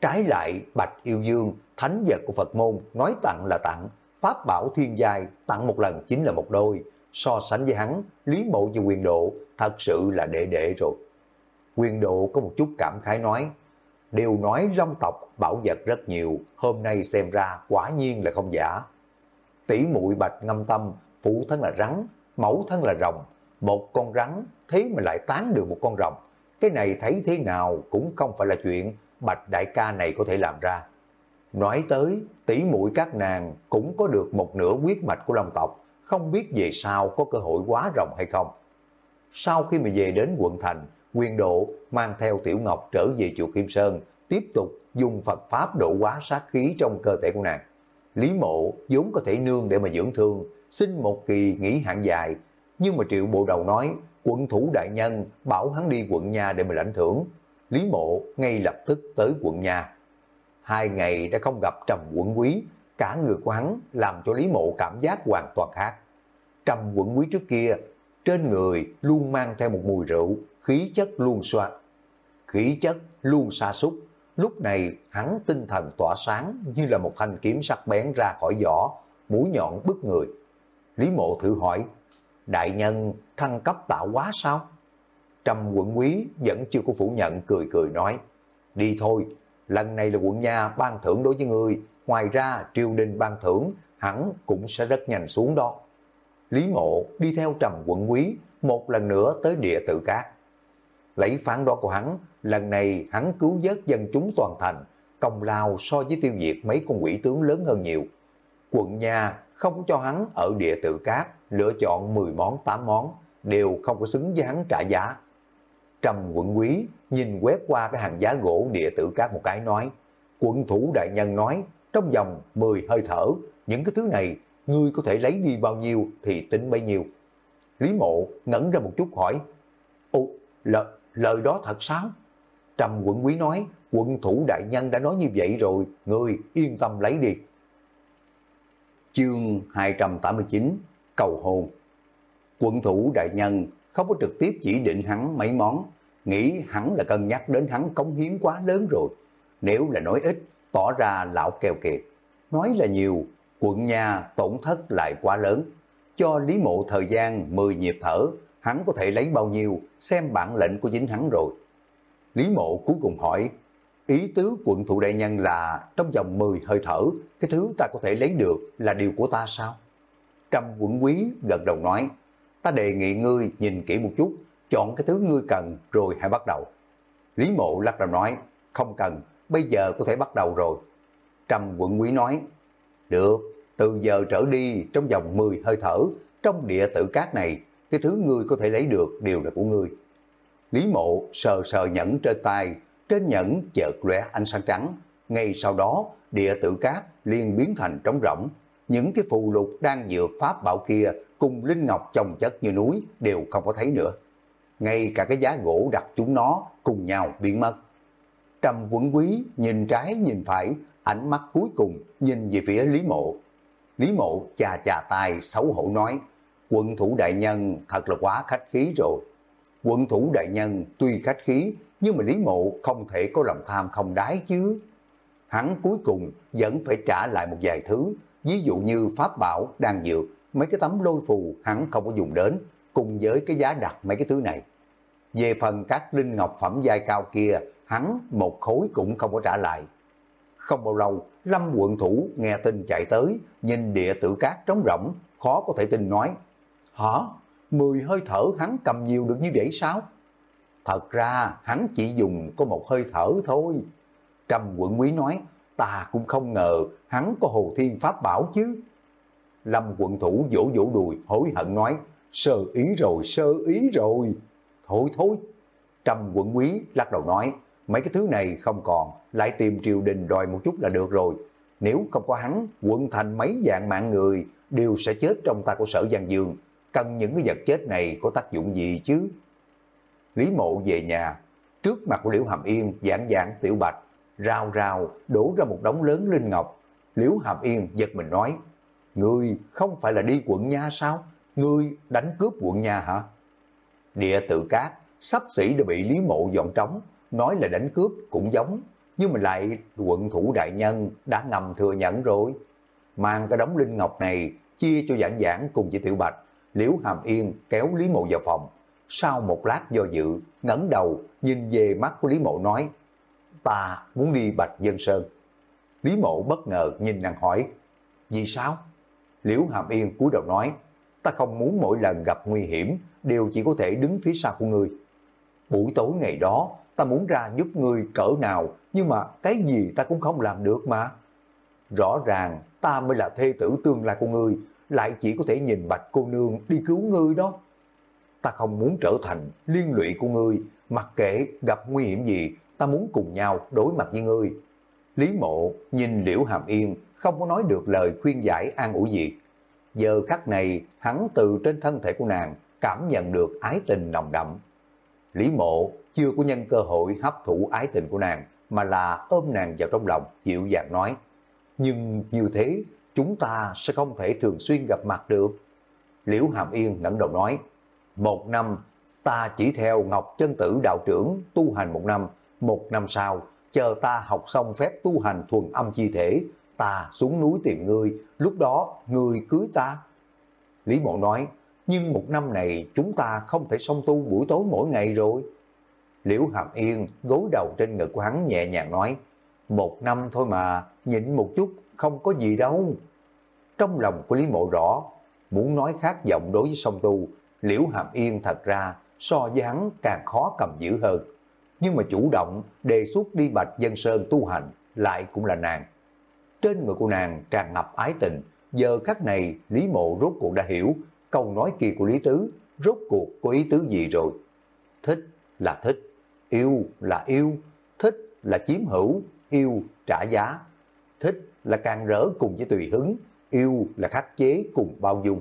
Trái lại, Bạch Yêu Dương, thánh vật của Phật môn, nói tặng là tặng, Pháp bảo thiên giai, tặng một lần chính là một đôi, so sánh với hắn, Lý Mộ và quyền độ thật sự là đệ đệ rồi. Quyền độ có một chút cảm khái nói, đều nói long tộc bảo vật rất nhiều, hôm nay xem ra quả nhiên là không giả. Tỷ muội bạch ngâm tâm, phụ thân là rắn, mẫu thân là rồng, một con rắn thế mà lại tán được một con rồng. Cái này thấy thế nào cũng không phải là chuyện bạch đại ca này có thể làm ra. Nói tới, tỷ muội các nàng cũng có được một nửa huyết mạch của long tộc, không biết về sau có cơ hội quá rộng hay không. Sau khi mà về đến quận thành, quyền độ mang theo Tiểu Ngọc trở về chùa Kim Sơn, tiếp tục dùng Phật Pháp độ hóa sát khí trong cơ thể của nàng. Lý mộ vốn có thể nương để mà dưỡng thương, xin một kỳ nghỉ hạn dài, nhưng mà triệu bộ đầu nói, quận thủ đại nhân bảo hắn đi quận nhà để mà lãnh thưởng. Lý mộ ngay lập tức tới quận nhà. Hai ngày đã không gặp trầm quận quý, cả người của hắn làm cho Lý Mộ cảm giác hoàn toàn khác. Trầm quận quý trước kia, trên người luôn mang theo một mùi rượu, khí chất luôn xoa. Khí chất luôn xa xúc, lúc này hắn tinh thần tỏa sáng như là một thanh kiếm sắc bén ra khỏi vỏ, mũi nhọn bức người. Lý Mộ thử hỏi, đại nhân thăng cấp tạo quá sao? Trầm quận quý vẫn chưa có phủ nhận cười cười nói, đi thôi, lần này là quận nha ban thưởng đối với người, ngoài ra triều đình ban thưởng hẳn cũng sẽ rất nhanh xuống đó. Lý mộ đi theo trầm quận quý một lần nữa tới địa tự cát. Lấy phán đoán của hắn, lần này hắn cứu vớt dân chúng toàn thành, công lao so với tiêu diệt mấy con quỷ tướng lớn hơn nhiều. Quận nhà không cho hắn ở địa tự cát lựa chọn 10 món 8 món, đều không có xứng với hắn trả giá. Trầm quận quý nhìn quét qua cái hàng giá gỗ địa tử cát một cái nói, quận thủ đại nhân nói, trong vòng 10 hơi thở, những cái thứ này ngươi có thể lấy đi bao nhiêu thì tính bấy nhiêu. Lý mộ ngẩn ra một chút hỏi, Ồ, lời, lời đó thật sao? Trầm quận quý nói, quận thủ đại nhân đã nói như vậy rồi, ngươi yên tâm lấy đi. Chương 289 Cầu hồn Quận thủ đại nhân không có trực tiếp chỉ định hắn mấy món, nghĩ hắn là cân nhắc đến hắn cống hiến quá lớn rồi. Nếu là nói ít, tỏ ra lão keo kiệt. Nói là nhiều, quận nhà tổn thất lại quá lớn. Cho Lý Mộ thời gian 10 nhịp thở, hắn có thể lấy bao nhiêu, xem bản lệnh của chính hắn rồi. Lý Mộ cuối cùng hỏi, ý tứ quận thủ đại nhân là trong vòng 10 hơi thở, cái thứ ta có thể lấy được là điều của ta sao? Trầm quận quý gật đầu nói, ta đề nghị ngươi nhìn kỹ một chút, chọn cái thứ ngươi cần rồi hãy bắt đầu. Lý mộ lắc đầu nói, không cần, bây giờ có thể bắt đầu rồi. Trầm quận quý nói, được, từ giờ trở đi trong vòng 10 hơi thở, trong địa tử cát này, cái thứ ngươi có thể lấy được đều là của ngươi. Lý mộ sờ sờ nhẫn trên tay, trên nhẫn chợt lóe ánh sáng trắng. Ngay sau đó, địa tử cát liền biến thành trống rỗng. Những cái phù lục đang dựa pháp bảo kia cùng linh ngọc chồng chất như núi đều không có thấy nữa. Ngay cả cái giá gỗ đặt chúng nó cùng nhau biến mất. Trầm quẩn quý nhìn trái nhìn phải, ánh mắt cuối cùng nhìn về phía Lý Mộ. Lý Mộ chà chà tay xấu hổ nói, quận thủ đại nhân thật là quá khách khí rồi. Quận thủ đại nhân tuy khách khí, nhưng mà Lý Mộ không thể có lòng tham không đái chứ. Hắn cuối cùng vẫn phải trả lại một vài thứ, ví dụ như pháp bảo, đang dược, mấy cái tấm lôi phù hắn không có dùng đến, cùng với cái giá đặt mấy cái thứ này. Về phần các linh ngọc phẩm giai cao kia, hắn một khối cũng không có trả lại. Không bao lâu, Lâm quận thủ nghe tin chạy tới, nhìn địa tử cát trống rỗng, khó có thể tin nói. Hả? Mười hơi thở hắn cầm nhiều được như vậy sao? Thật ra hắn chỉ dùng có một hơi thở thôi. Trầm quận quý nói, ta cũng không ngờ hắn có hồ thiên pháp bảo chứ. Lâm quận thủ vỗ vỗ đùi, hối hận nói, sơ ý rồi, sơ ý rồi. Thôi thôi, Trầm quận quý lắc đầu nói, mấy cái thứ này không còn, lại tìm triều đình đòi một chút là được rồi. Nếu không có hắn, quận thành mấy dạng mạng người đều sẽ chết trong tay của sở Giang Dương. Cần những cái vật chết này có tác dụng gì chứ? Lý mộ về nhà, trước mặt của Liễu Hàm Yên giảng giảng tiểu bạch, rào rào đổ ra một đống lớn linh ngọc. Liễu Hàm Yên giật mình nói, Ngươi không phải là đi quận nha sao? Ngươi đánh cướp quận nha hả? Địa tự cát, sắp xỉ đã bị Lý Mộ dọn trống, nói là đánh cướp cũng giống, nhưng mà lại quận thủ đại nhân đã ngầm thừa nhận rồi. Mang cái đống linh ngọc này chia cho giảng giảng cùng với Tiểu Bạch, Liễu Hàm Yên kéo Lý Mộ vào phòng. Sau một lát do dự, ngẩng đầu nhìn về mắt của Lý Mộ nói, ta muốn đi Bạch Dân Sơn. Lý Mộ bất ngờ nhìn nàng hỏi, vì sao? Liễu Hàm Yên cúi đầu nói, ta không muốn mỗi lần gặp nguy hiểm đều chỉ có thể đứng phía sau của ngươi. Buổi tối ngày đó, ta muốn ra giúp người cỡ nào, nhưng mà cái gì ta cũng không làm được mà. Rõ ràng ta mới là thê tử tương lai của ngươi, lại chỉ có thể nhìn bạch cô nương đi cứu ngươi đó. Ta không muốn trở thành liên lụy của ngươi, mặc kệ gặp nguy hiểm gì, ta muốn cùng nhau đối mặt với ngươi. Lý mộ nhìn Liễu Hàm Yên không có nói được lời khuyên giải an ủi gì. Giờ khắc này, hắn từ trên thân thể của nàng cảm nhận được ái tình nồng đậm. Lý mộ chưa có nhân cơ hội hấp thụ ái tình của nàng, mà là ôm nàng vào trong lòng, dịu dàng nói, nhưng như thế chúng ta sẽ không thể thường xuyên gặp mặt được. Liễu Hàm Yên ngẩng đầu nói, một năm ta chỉ theo Ngọc Chân Tử đạo trưởng tu hành một năm, một năm sau chờ ta học xong phép tu hành thuần âm chi thể, ta xuống núi tìm ngươi, lúc đó ngươi cưới ta. Lý Mộ nói, nhưng một năm này chúng ta không thể song tu buổi tối mỗi ngày rồi. Liễu Hàm Yên gối đầu trên ngực của hắn nhẹ nhàng nói, một năm thôi mà, nhịn một chút, không có gì đâu. Trong lòng của Lý Mộ rõ, muốn nói khác giọng đối với song tu, Liễu Hàm Yên thật ra so với hắn càng khó cầm giữ hơn. Nhưng mà chủ động đề xuất đi Bạch Dân Sơn tu hành lại cũng là nàng. Trên người của nàng tràn ngập ái tình, giờ khắc này Lý Mộ rốt cuộc đã hiểu câu nói kia của Lý Tứ rốt cuộc có ý tứ gì rồi. Thích là thích, yêu là yêu, thích là chiếm hữu, yêu trả giá. Thích là càng rỡ cùng với tùy hứng, yêu là khắc chế cùng bao dung.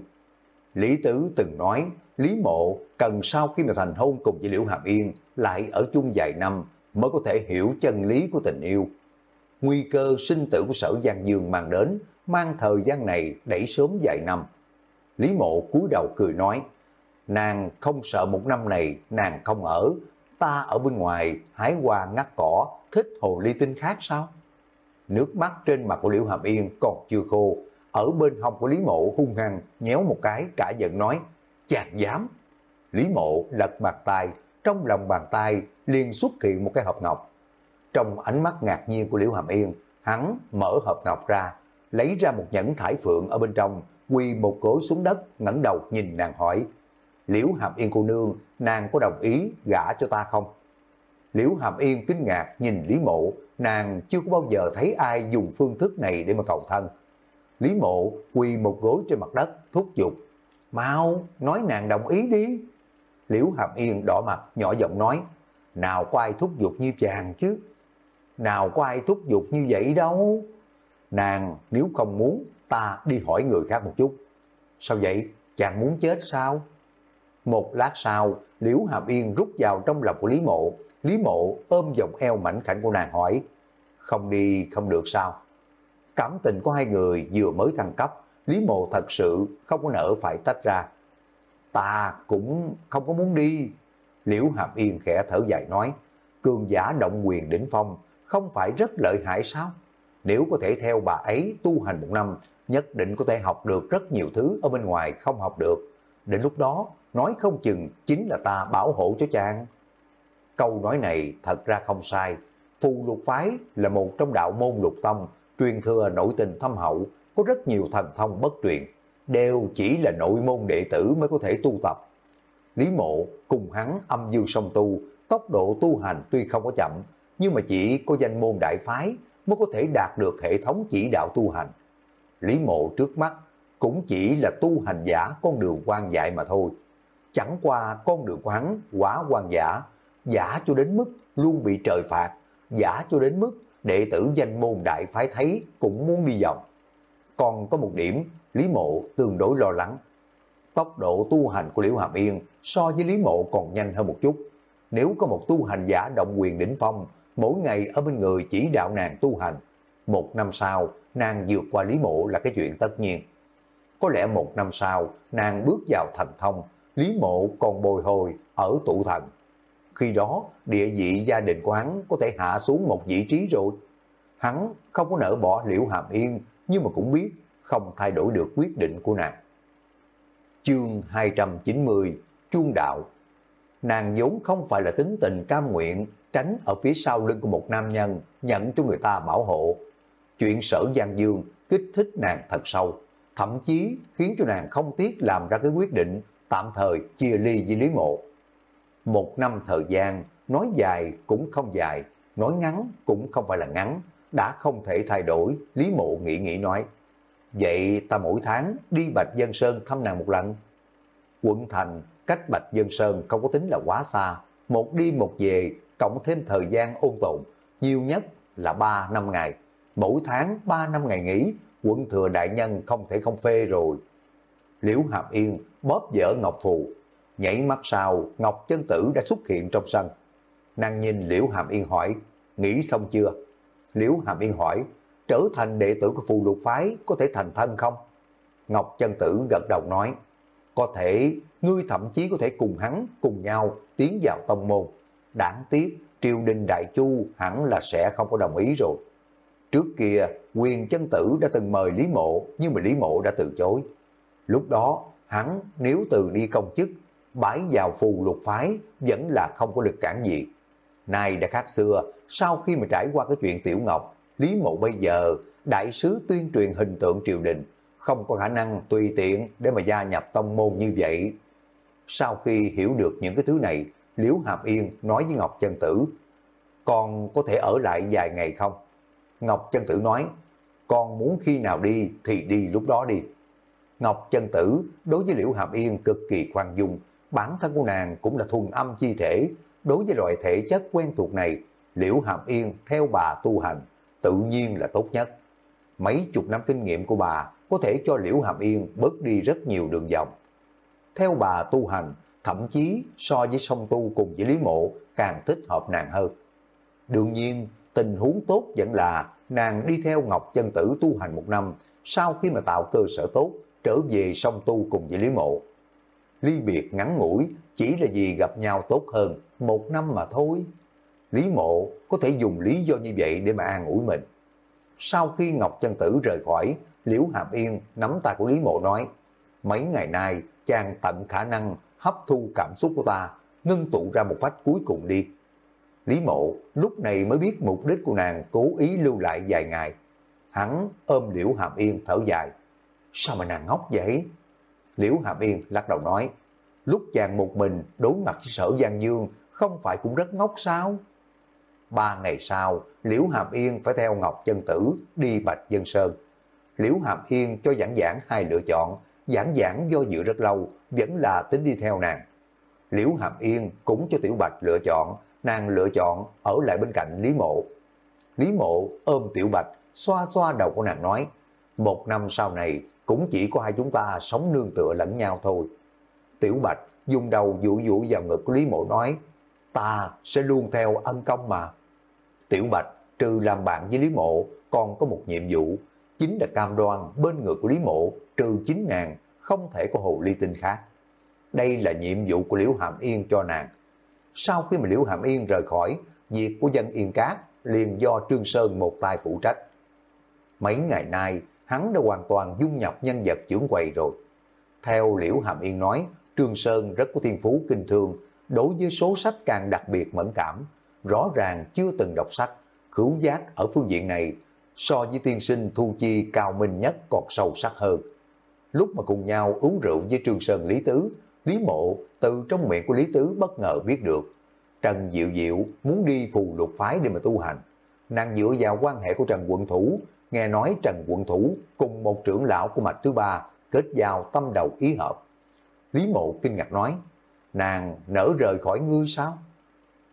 Lý Tứ từng nói, Lý Mộ cần sau khi mà thành hôn cùng với Liễu Hàm Yên lại ở chung vài năm mới có thể hiểu chân lý của tình yêu. Nguy cơ sinh tử của sở Giang Dương mang đến, mang thời gian này đẩy sớm vài năm. Lý Mộ cúi đầu cười nói, nàng không sợ một năm này nàng không ở, ta ở bên ngoài hái hoa ngắt cỏ, thích hồ ly tinh khác sao? Nước mắt trên mặt của Liễu Hàm Yên còn chưa khô, ở bên hông của Lý Mộ hung hăng nhéo một cái cả giận nói, chạc dám. Lý Mộ lật bàn tay, trong lòng bàn tay liền xuất hiện một cái hộp ngọc. Trong ánh mắt ngạc nhiên của Liễu Hàm Yên, hắn mở hộp ngọc ra, lấy ra một nhẫn thải phượng ở bên trong, quỳ một gối xuống đất, ngẩng đầu nhìn nàng hỏi, Liễu Hàm Yên cô nương, nàng có đồng ý gả cho ta không? Liễu Hàm Yên kinh ngạc nhìn Lý Mộ, nàng chưa có bao giờ thấy ai dùng phương thức này để mà cầu thân. Lý Mộ quỳ một gối trên mặt đất, thúc giục. Mau, nói nàng đồng ý đi. Liễu Hàm Yên đỏ mặt, nhỏ giọng nói, nào có ai thúc giục như chàng chứ? Nào có ai thúc giục như vậy đâu? Nàng nếu không muốn, ta đi hỏi người khác một chút. Sao vậy? Chàng muốn chết sao? Một lát sau, Liễu Hàm Yên rút vào trong lòng của Lý Mộ. Lý Mộ ôm vòng eo mảnh khảnh của nàng hỏi, không đi không được sao? Cảm tình của hai người vừa mới thăng cấp, Lý Mộ thật sự không có nỡ phải tách ra. Ta cũng không có muốn đi. Liễu Hàm Yên khẽ thở dài nói, cường giả động quyền đỉnh phong không phải rất lợi hại sao? Nếu có thể theo bà ấy tu hành một năm, nhất định có thể học được rất nhiều thứ ở bên ngoài không học được. Đến lúc đó, nói không chừng chính là ta bảo hộ cho chàng. Câu nói này thật ra không sai. Phù lục phái là một trong đạo môn lục tông, truyền thừa nội tình thâm hậu, có rất nhiều thần thông bất truyền, đều chỉ là nội môn đệ tử mới có thể tu tập. Lý mộ cùng hắn âm dương song tu, tốc độ tu hành tuy không có chậm, nhưng mà chỉ có danh môn đại phái mới có thể đạt được hệ thống chỉ đạo tu hành. Lý mộ trước mắt cũng chỉ là tu hành giả con đường quan dại mà thôi. Chẳng qua con đường của hắn quá quan giả, giả cho đến mức luôn bị trời phạt, giả cho đến mức đệ tử danh môn đại phái thấy cũng muốn đi vòng. Còn có một điểm, Lý Mộ tương đối lo lắng. Tốc độ tu hành của Liễu Hàm Yên so với Lý Mộ còn nhanh hơn một chút. Nếu có một tu hành giả động quyền đỉnh phong, mỗi ngày ở bên người chỉ đạo nàng tu hành, một năm sau nàng vượt qua Lý Mộ là cái chuyện tất nhiên. Có lẽ một năm sau nàng bước vào thành thông, Lý Mộ còn bồi hồi ở tụ thần. Khi đó địa vị gia đình của hắn có thể hạ xuống một vị trí rồi. Hắn không có nỡ bỏ liễu hàm yên nhưng mà cũng biết không thay đổi được quyết định của nàng. Chương 290 Chuông Đạo Nàng vốn không phải là tính tình cam nguyện tránh ở phía sau lưng của một nam nhân nhận cho người ta bảo hộ. Chuyện sở Giang Dương kích thích nàng thật sâu, thậm chí khiến cho nàng không tiếc làm ra cái quyết định tạm thời chia ly với Lý Mộ. Một năm thời gian, nói dài cũng không dài, nói ngắn cũng không phải là ngắn, đã không thể thay đổi, Lý Mộ nghĩ nghĩ nói. Vậy ta mỗi tháng đi Bạch Dân Sơn thăm nàng một lần. Quận thành cách Bạch Dân Sơn không có tính là quá xa, một đi một về, cộng thêm thời gian ôn tồn, nhiều nhất là 3 năm ngày. Mỗi tháng 3 năm ngày nghỉ, quận thừa đại nhân không thể không phê rồi. Liễu Hàm Yên bóp dở Ngọc Phù, nhảy mắt sau, Ngọc Chân Tử đã xuất hiện trong sân. Nàng nhìn Liễu Hàm Yên hỏi, nghĩ xong chưa? Liễu Hàm Yên hỏi, trở thành đệ tử của phù lục phái có thể thành thân không? Ngọc chân tử gật đầu nói, có thể, ngươi thậm chí có thể cùng hắn, cùng nhau tiến vào tông môn. Đáng tiếc, triều đình đại chu hẳn là sẽ không có đồng ý rồi. Trước kia, quyền chân tử đã từng mời Lý Mộ, nhưng mà Lý Mộ đã từ chối. Lúc đó, hắn nếu từ đi công chức, bái vào phù lục phái, vẫn là không có lực cản gì. Nay đã khác xưa, sau khi mà trải qua cái chuyện Tiểu Ngọc, Lý Mộ bây giờ, đại sứ tuyên truyền hình tượng triều đình, không có khả năng tùy tiện để mà gia nhập tông môn như vậy. Sau khi hiểu được những cái thứ này, Liễu Hàm Yên nói với Ngọc Chân Tử, con có thể ở lại vài ngày không? Ngọc Chân Tử nói, con muốn khi nào đi thì đi lúc đó đi. Ngọc Chân Tử đối với Liễu Hàm Yên cực kỳ khoan dung, bản thân của nàng cũng là thuần âm chi thể, đối với loại thể chất quen thuộc này, Liễu Hàm Yên theo bà tu hành, tự nhiên là tốt nhất. Mấy chục năm kinh nghiệm của bà có thể cho Liễu Hàm Yên bớt đi rất nhiều đường vòng. Theo bà tu hành, thậm chí so với song tu cùng với Lý Mộ càng thích hợp nàng hơn. Đương nhiên, tình huống tốt vẫn là nàng đi theo Ngọc Chân Tử tu hành một năm, sau khi mà tạo cơ sở tốt, trở về song tu cùng với Lý Mộ. Ly biệt ngắn ngủi chỉ là vì gặp nhau tốt hơn, một năm mà thôi. Lý Mộ có thể dùng lý do như vậy để mà an ủi mình. Sau khi Ngọc Chân Tử rời khỏi, Liễu Hàm Yên nắm tay của Lý Mộ nói, mấy ngày nay chàng tận khả năng hấp thu cảm xúc của ta, ngưng tụ ra một phách cuối cùng đi. Lý Mộ lúc này mới biết mục đích của nàng cố ý lưu lại vài ngày. Hắn ôm Liễu Hàm Yên thở dài. Sao mà nàng ngốc vậy? Liễu Hàm Yên lắc đầu nói, lúc chàng một mình đối mặt với sở Giang Dương không phải cũng rất ngốc sao? Ba ngày sau, Liễu Hàm Yên phải theo Ngọc Chân Tử đi Bạch Dân Sơn. Liễu Hàm Yên cho giảng giảng hai lựa chọn, giảng giảng do dự rất lâu, vẫn là tính đi theo nàng. Liễu Hàm Yên cũng cho Tiểu Bạch lựa chọn, nàng lựa chọn ở lại bên cạnh Lý Mộ. Lý Mộ ôm Tiểu Bạch, xoa xoa đầu của nàng nói, một năm sau này cũng chỉ có hai chúng ta sống nương tựa lẫn nhau thôi. Tiểu Bạch dùng đầu dụ dụ vào ngực Lý Mộ nói, ta sẽ luôn theo ân công mà. Tiểu Bạch trừ làm bạn với Lý Mộ còn có một nhiệm vụ, chính là cam đoan bên người của Lý Mộ trừ chính nàng không thể có hồ ly tinh khác. Đây là nhiệm vụ của Liễu Hàm Yên cho nàng. Sau khi mà Liễu Hàm Yên rời khỏi, việc của dân Yên Cát liền do Trương Sơn một tay phụ trách. Mấy ngày nay, hắn đã hoàn toàn dung nhập nhân vật trưởng quầy rồi. Theo Liễu Hàm Yên nói, Trương Sơn rất có thiên phú kinh thương, đối với số sách càng đặc biệt mẫn cảm, rõ ràng chưa từng đọc sách, khứu giác ở phương diện này so với tiên sinh Thu Chi cao minh nhất còn sâu sắc hơn. Lúc mà cùng nhau uống rượu với Trương Sơn Lý Tứ, Lý Mộ từ trong miệng của Lý Tứ bất ngờ biết được. Trần Diệu Diệu muốn đi phù lục phái để mà tu hành. Nàng dựa vào quan hệ của Trần Quận Thủ, nghe nói Trần Quận Thủ cùng một trưởng lão của mạch thứ ba kết giao tâm đầu ý hợp. Lý Mộ kinh ngạc nói, nàng nỡ rời khỏi ngươi sao?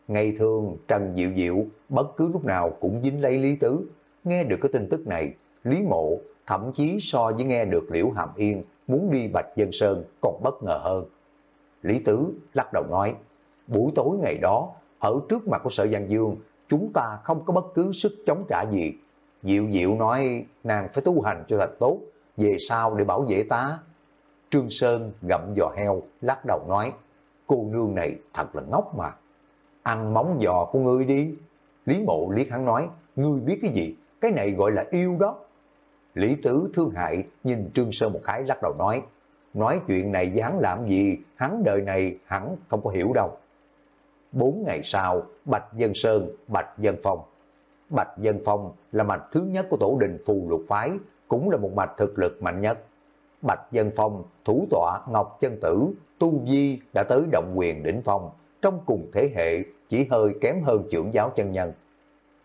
Ngày thường Trần Diệu Diệu bất cứ lúc nào cũng dính lấy Lý Tứ. Nghe được cái tin tức này, Lý Mộ thậm chí so với nghe được Liễu Hàm Yên muốn đi Bạch Dân Sơn còn bất ngờ hơn. Lý Tứ lắc đầu nói, buổi tối ngày đó, ở trước mặt của sở Giang Dương, chúng ta không có bất cứ sức chống trả gì. Diệu Diệu nói nàng phải tu hành cho thật tốt, về sau để bảo vệ ta. Trương Sơn gặm giò heo, lắc đầu nói, cô nương này thật là ngốc mà. Ăn móng giò của ngươi đi. Lý mộ liếc hắn nói, ngươi biết cái gì, cái này gọi là yêu đó. Lý Tứ thương hại nhìn Trương Sơn một cái lắc đầu nói, nói chuyện này với hắn làm gì, hắn đời này hắn không có hiểu đâu. Bốn ngày sau, Bạch Dân Sơn, Bạch Dân Phong. Bạch Dân Phong là mạch thứ nhất của tổ đình phù lục phái, cũng là một mạch thực lực mạnh nhất. Bạch Dân Phong, thủ tọa Ngọc Chân Tử, Tu Di đã tới động quyền đỉnh phong, trong cùng thế hệ chỉ hơi kém hơn trưởng giáo chân nhân.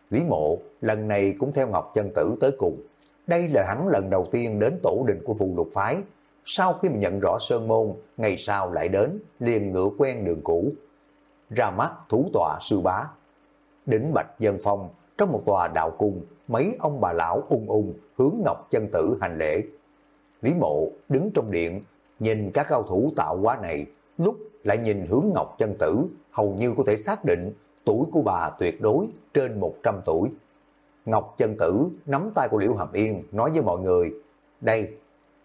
Lý Mộ lần này cũng theo Ngọc Chân Tử tới cùng. Đây là hắn lần đầu tiên đến tổ đình của phù lục phái. Sau khi mà nhận rõ Sơn Môn, ngày sau lại đến, liền ngựa quen đường cũ. Ra mắt thủ tọa sư bá. Đỉnh Bạch Dân Phong, trong một tòa đạo cung, mấy ông bà lão ung ung hướng Ngọc Chân Tử hành lễ. Lý Mộ đứng trong điện, nhìn các cao thủ tạo hóa này, lúc lại nhìn hướng Ngọc Chân Tử, hầu như có thể xác định tuổi của bà tuyệt đối trên 100 tuổi. Ngọc Chân Tử nắm tay của Liễu Hàm Yên nói với mọi người, đây,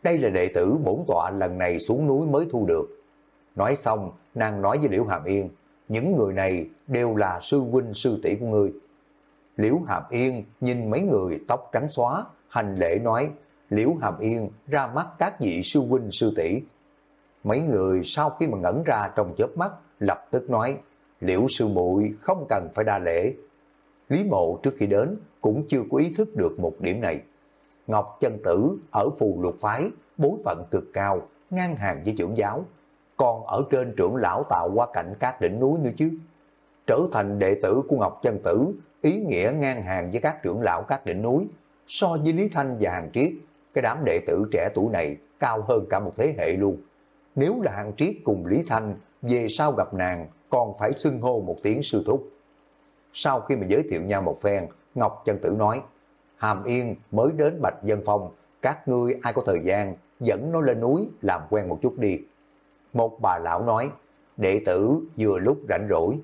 đây là đệ tử bổn tọa lần này xuống núi mới thu được. Nói xong, nàng nói với Liễu Hàm Yên, những người này đều là sư huynh sư tỷ của ngươi. Liễu Hàm Yên nhìn mấy người tóc trắng xóa, hành lễ nói, Liễu Hàm Yên ra mắt các vị sư huynh sư tỷ. Mấy người sau khi mà ngẩn ra trong chớp mắt, lập tức nói, Liễu sư muội không cần phải đa lễ. Lý mộ trước khi đến cũng chưa có ý thức được một điểm này. Ngọc Chân Tử ở phù lục phái, bối phận cực cao, ngang hàng với trưởng giáo, còn ở trên trưởng lão tạo qua cảnh các đỉnh núi nữa chứ. Trở thành đệ tử của Ngọc Chân Tử, ý nghĩa ngang hàng với các trưởng lão các đỉnh núi, so với Lý Thanh và Hàng Triết, cái đám đệ tử trẻ tuổi này cao hơn cả một thế hệ luôn. Nếu là Hàng Triết cùng Lý Thanh, về sau gặp nàng còn phải xưng hô một tiếng sư thúc. Sau khi mà giới thiệu nhau một phen, Ngọc Chân Tử nói, Hàm Yên mới đến Bạch Dân Phong, các ngươi ai có thời gian, dẫn nó lên núi làm quen một chút đi. Một bà lão nói, đệ tử vừa lúc rảnh rỗi.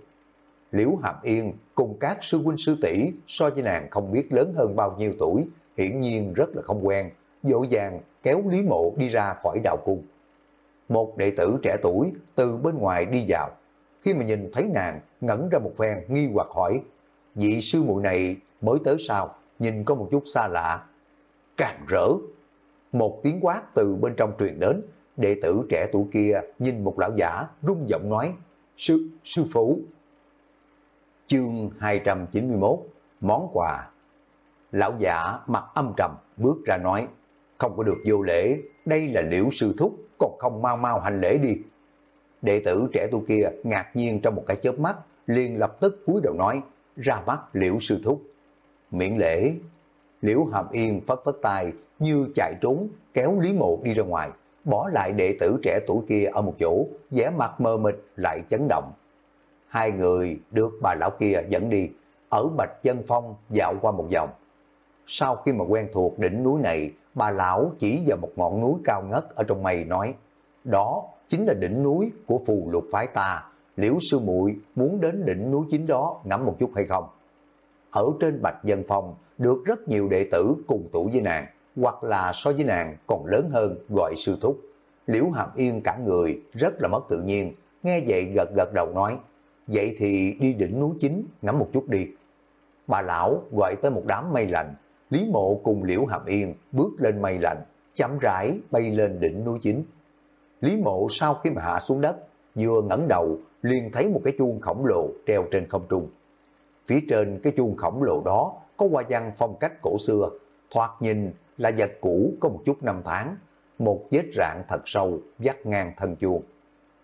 Liễu Hàm Yên cùng các sư huynh sư tỷ so với nàng không biết lớn hơn bao nhiêu tuổi, hiển nhiên rất là không quen, dỗ dàng kéo Lý Mộ đi ra khỏi đào cung. Một đệ tử trẻ tuổi từ bên ngoài đi vào, khi mà nhìn thấy nàng ngẩn ra một phen nghi hoặc hỏi, vị sư muội này mới tới sao, nhìn có một chút xa lạ. Càng rỡ, một tiếng quát từ bên trong truyền đến, đệ tử trẻ tuổi kia nhìn một lão giả rung giọng nói, sư, sư phụ. Chương 291, món quà. Lão giả mặt âm trầm bước ra nói, không có được vô lễ, đây là liễu sư thúc, còn không mau mau hành lễ đi. Đệ tử trẻ tuổi kia ngạc nhiên trong một cái chớp mắt, liền lập tức cúi đầu nói, ra mắt liễu sư thúc. Miễn lễ, liễu hàm yên phất phất tay như chạy trốn, kéo Lý Mộ đi ra ngoài, bỏ lại đệ tử trẻ tuổi kia ở một chỗ, vẻ mặt mờ mịt lại chấn động. Hai người được bà lão kia dẫn đi, ở Bạch Dân Phong dạo qua một vòng. Sau khi mà quen thuộc đỉnh núi này, bà lão chỉ vào một ngọn núi cao ngất ở trong mây nói, đó chính là đỉnh núi của phù lục phái ta, liễu sư muội muốn đến đỉnh núi chính đó ngắm một chút hay không? Ở trên Bạch Dân Phong được rất nhiều đệ tử cùng tuổi với nàng, hoặc là so với nàng còn lớn hơn gọi sư thúc. Liễu Hàm Yên cả người rất là mất tự nhiên, nghe vậy gật gật đầu nói, vậy thì đi đỉnh núi chính ngắm một chút đi. Bà lão gọi tới một đám mây lạnh, Lý Mộ cùng Liễu Hàm Yên bước lên mây lạnh, chậm rãi bay lên đỉnh núi chính. Lý Mộ sau khi mà hạ xuống đất, vừa ngẩng đầu liền thấy một cái chuông khổng lồ treo trên không trung. Phía trên cái chuông khổng lồ đó có hoa văn phong cách cổ xưa, thoạt nhìn là vật cũ có một chút năm tháng, một vết rạn thật sâu dắt ngang thân chuông.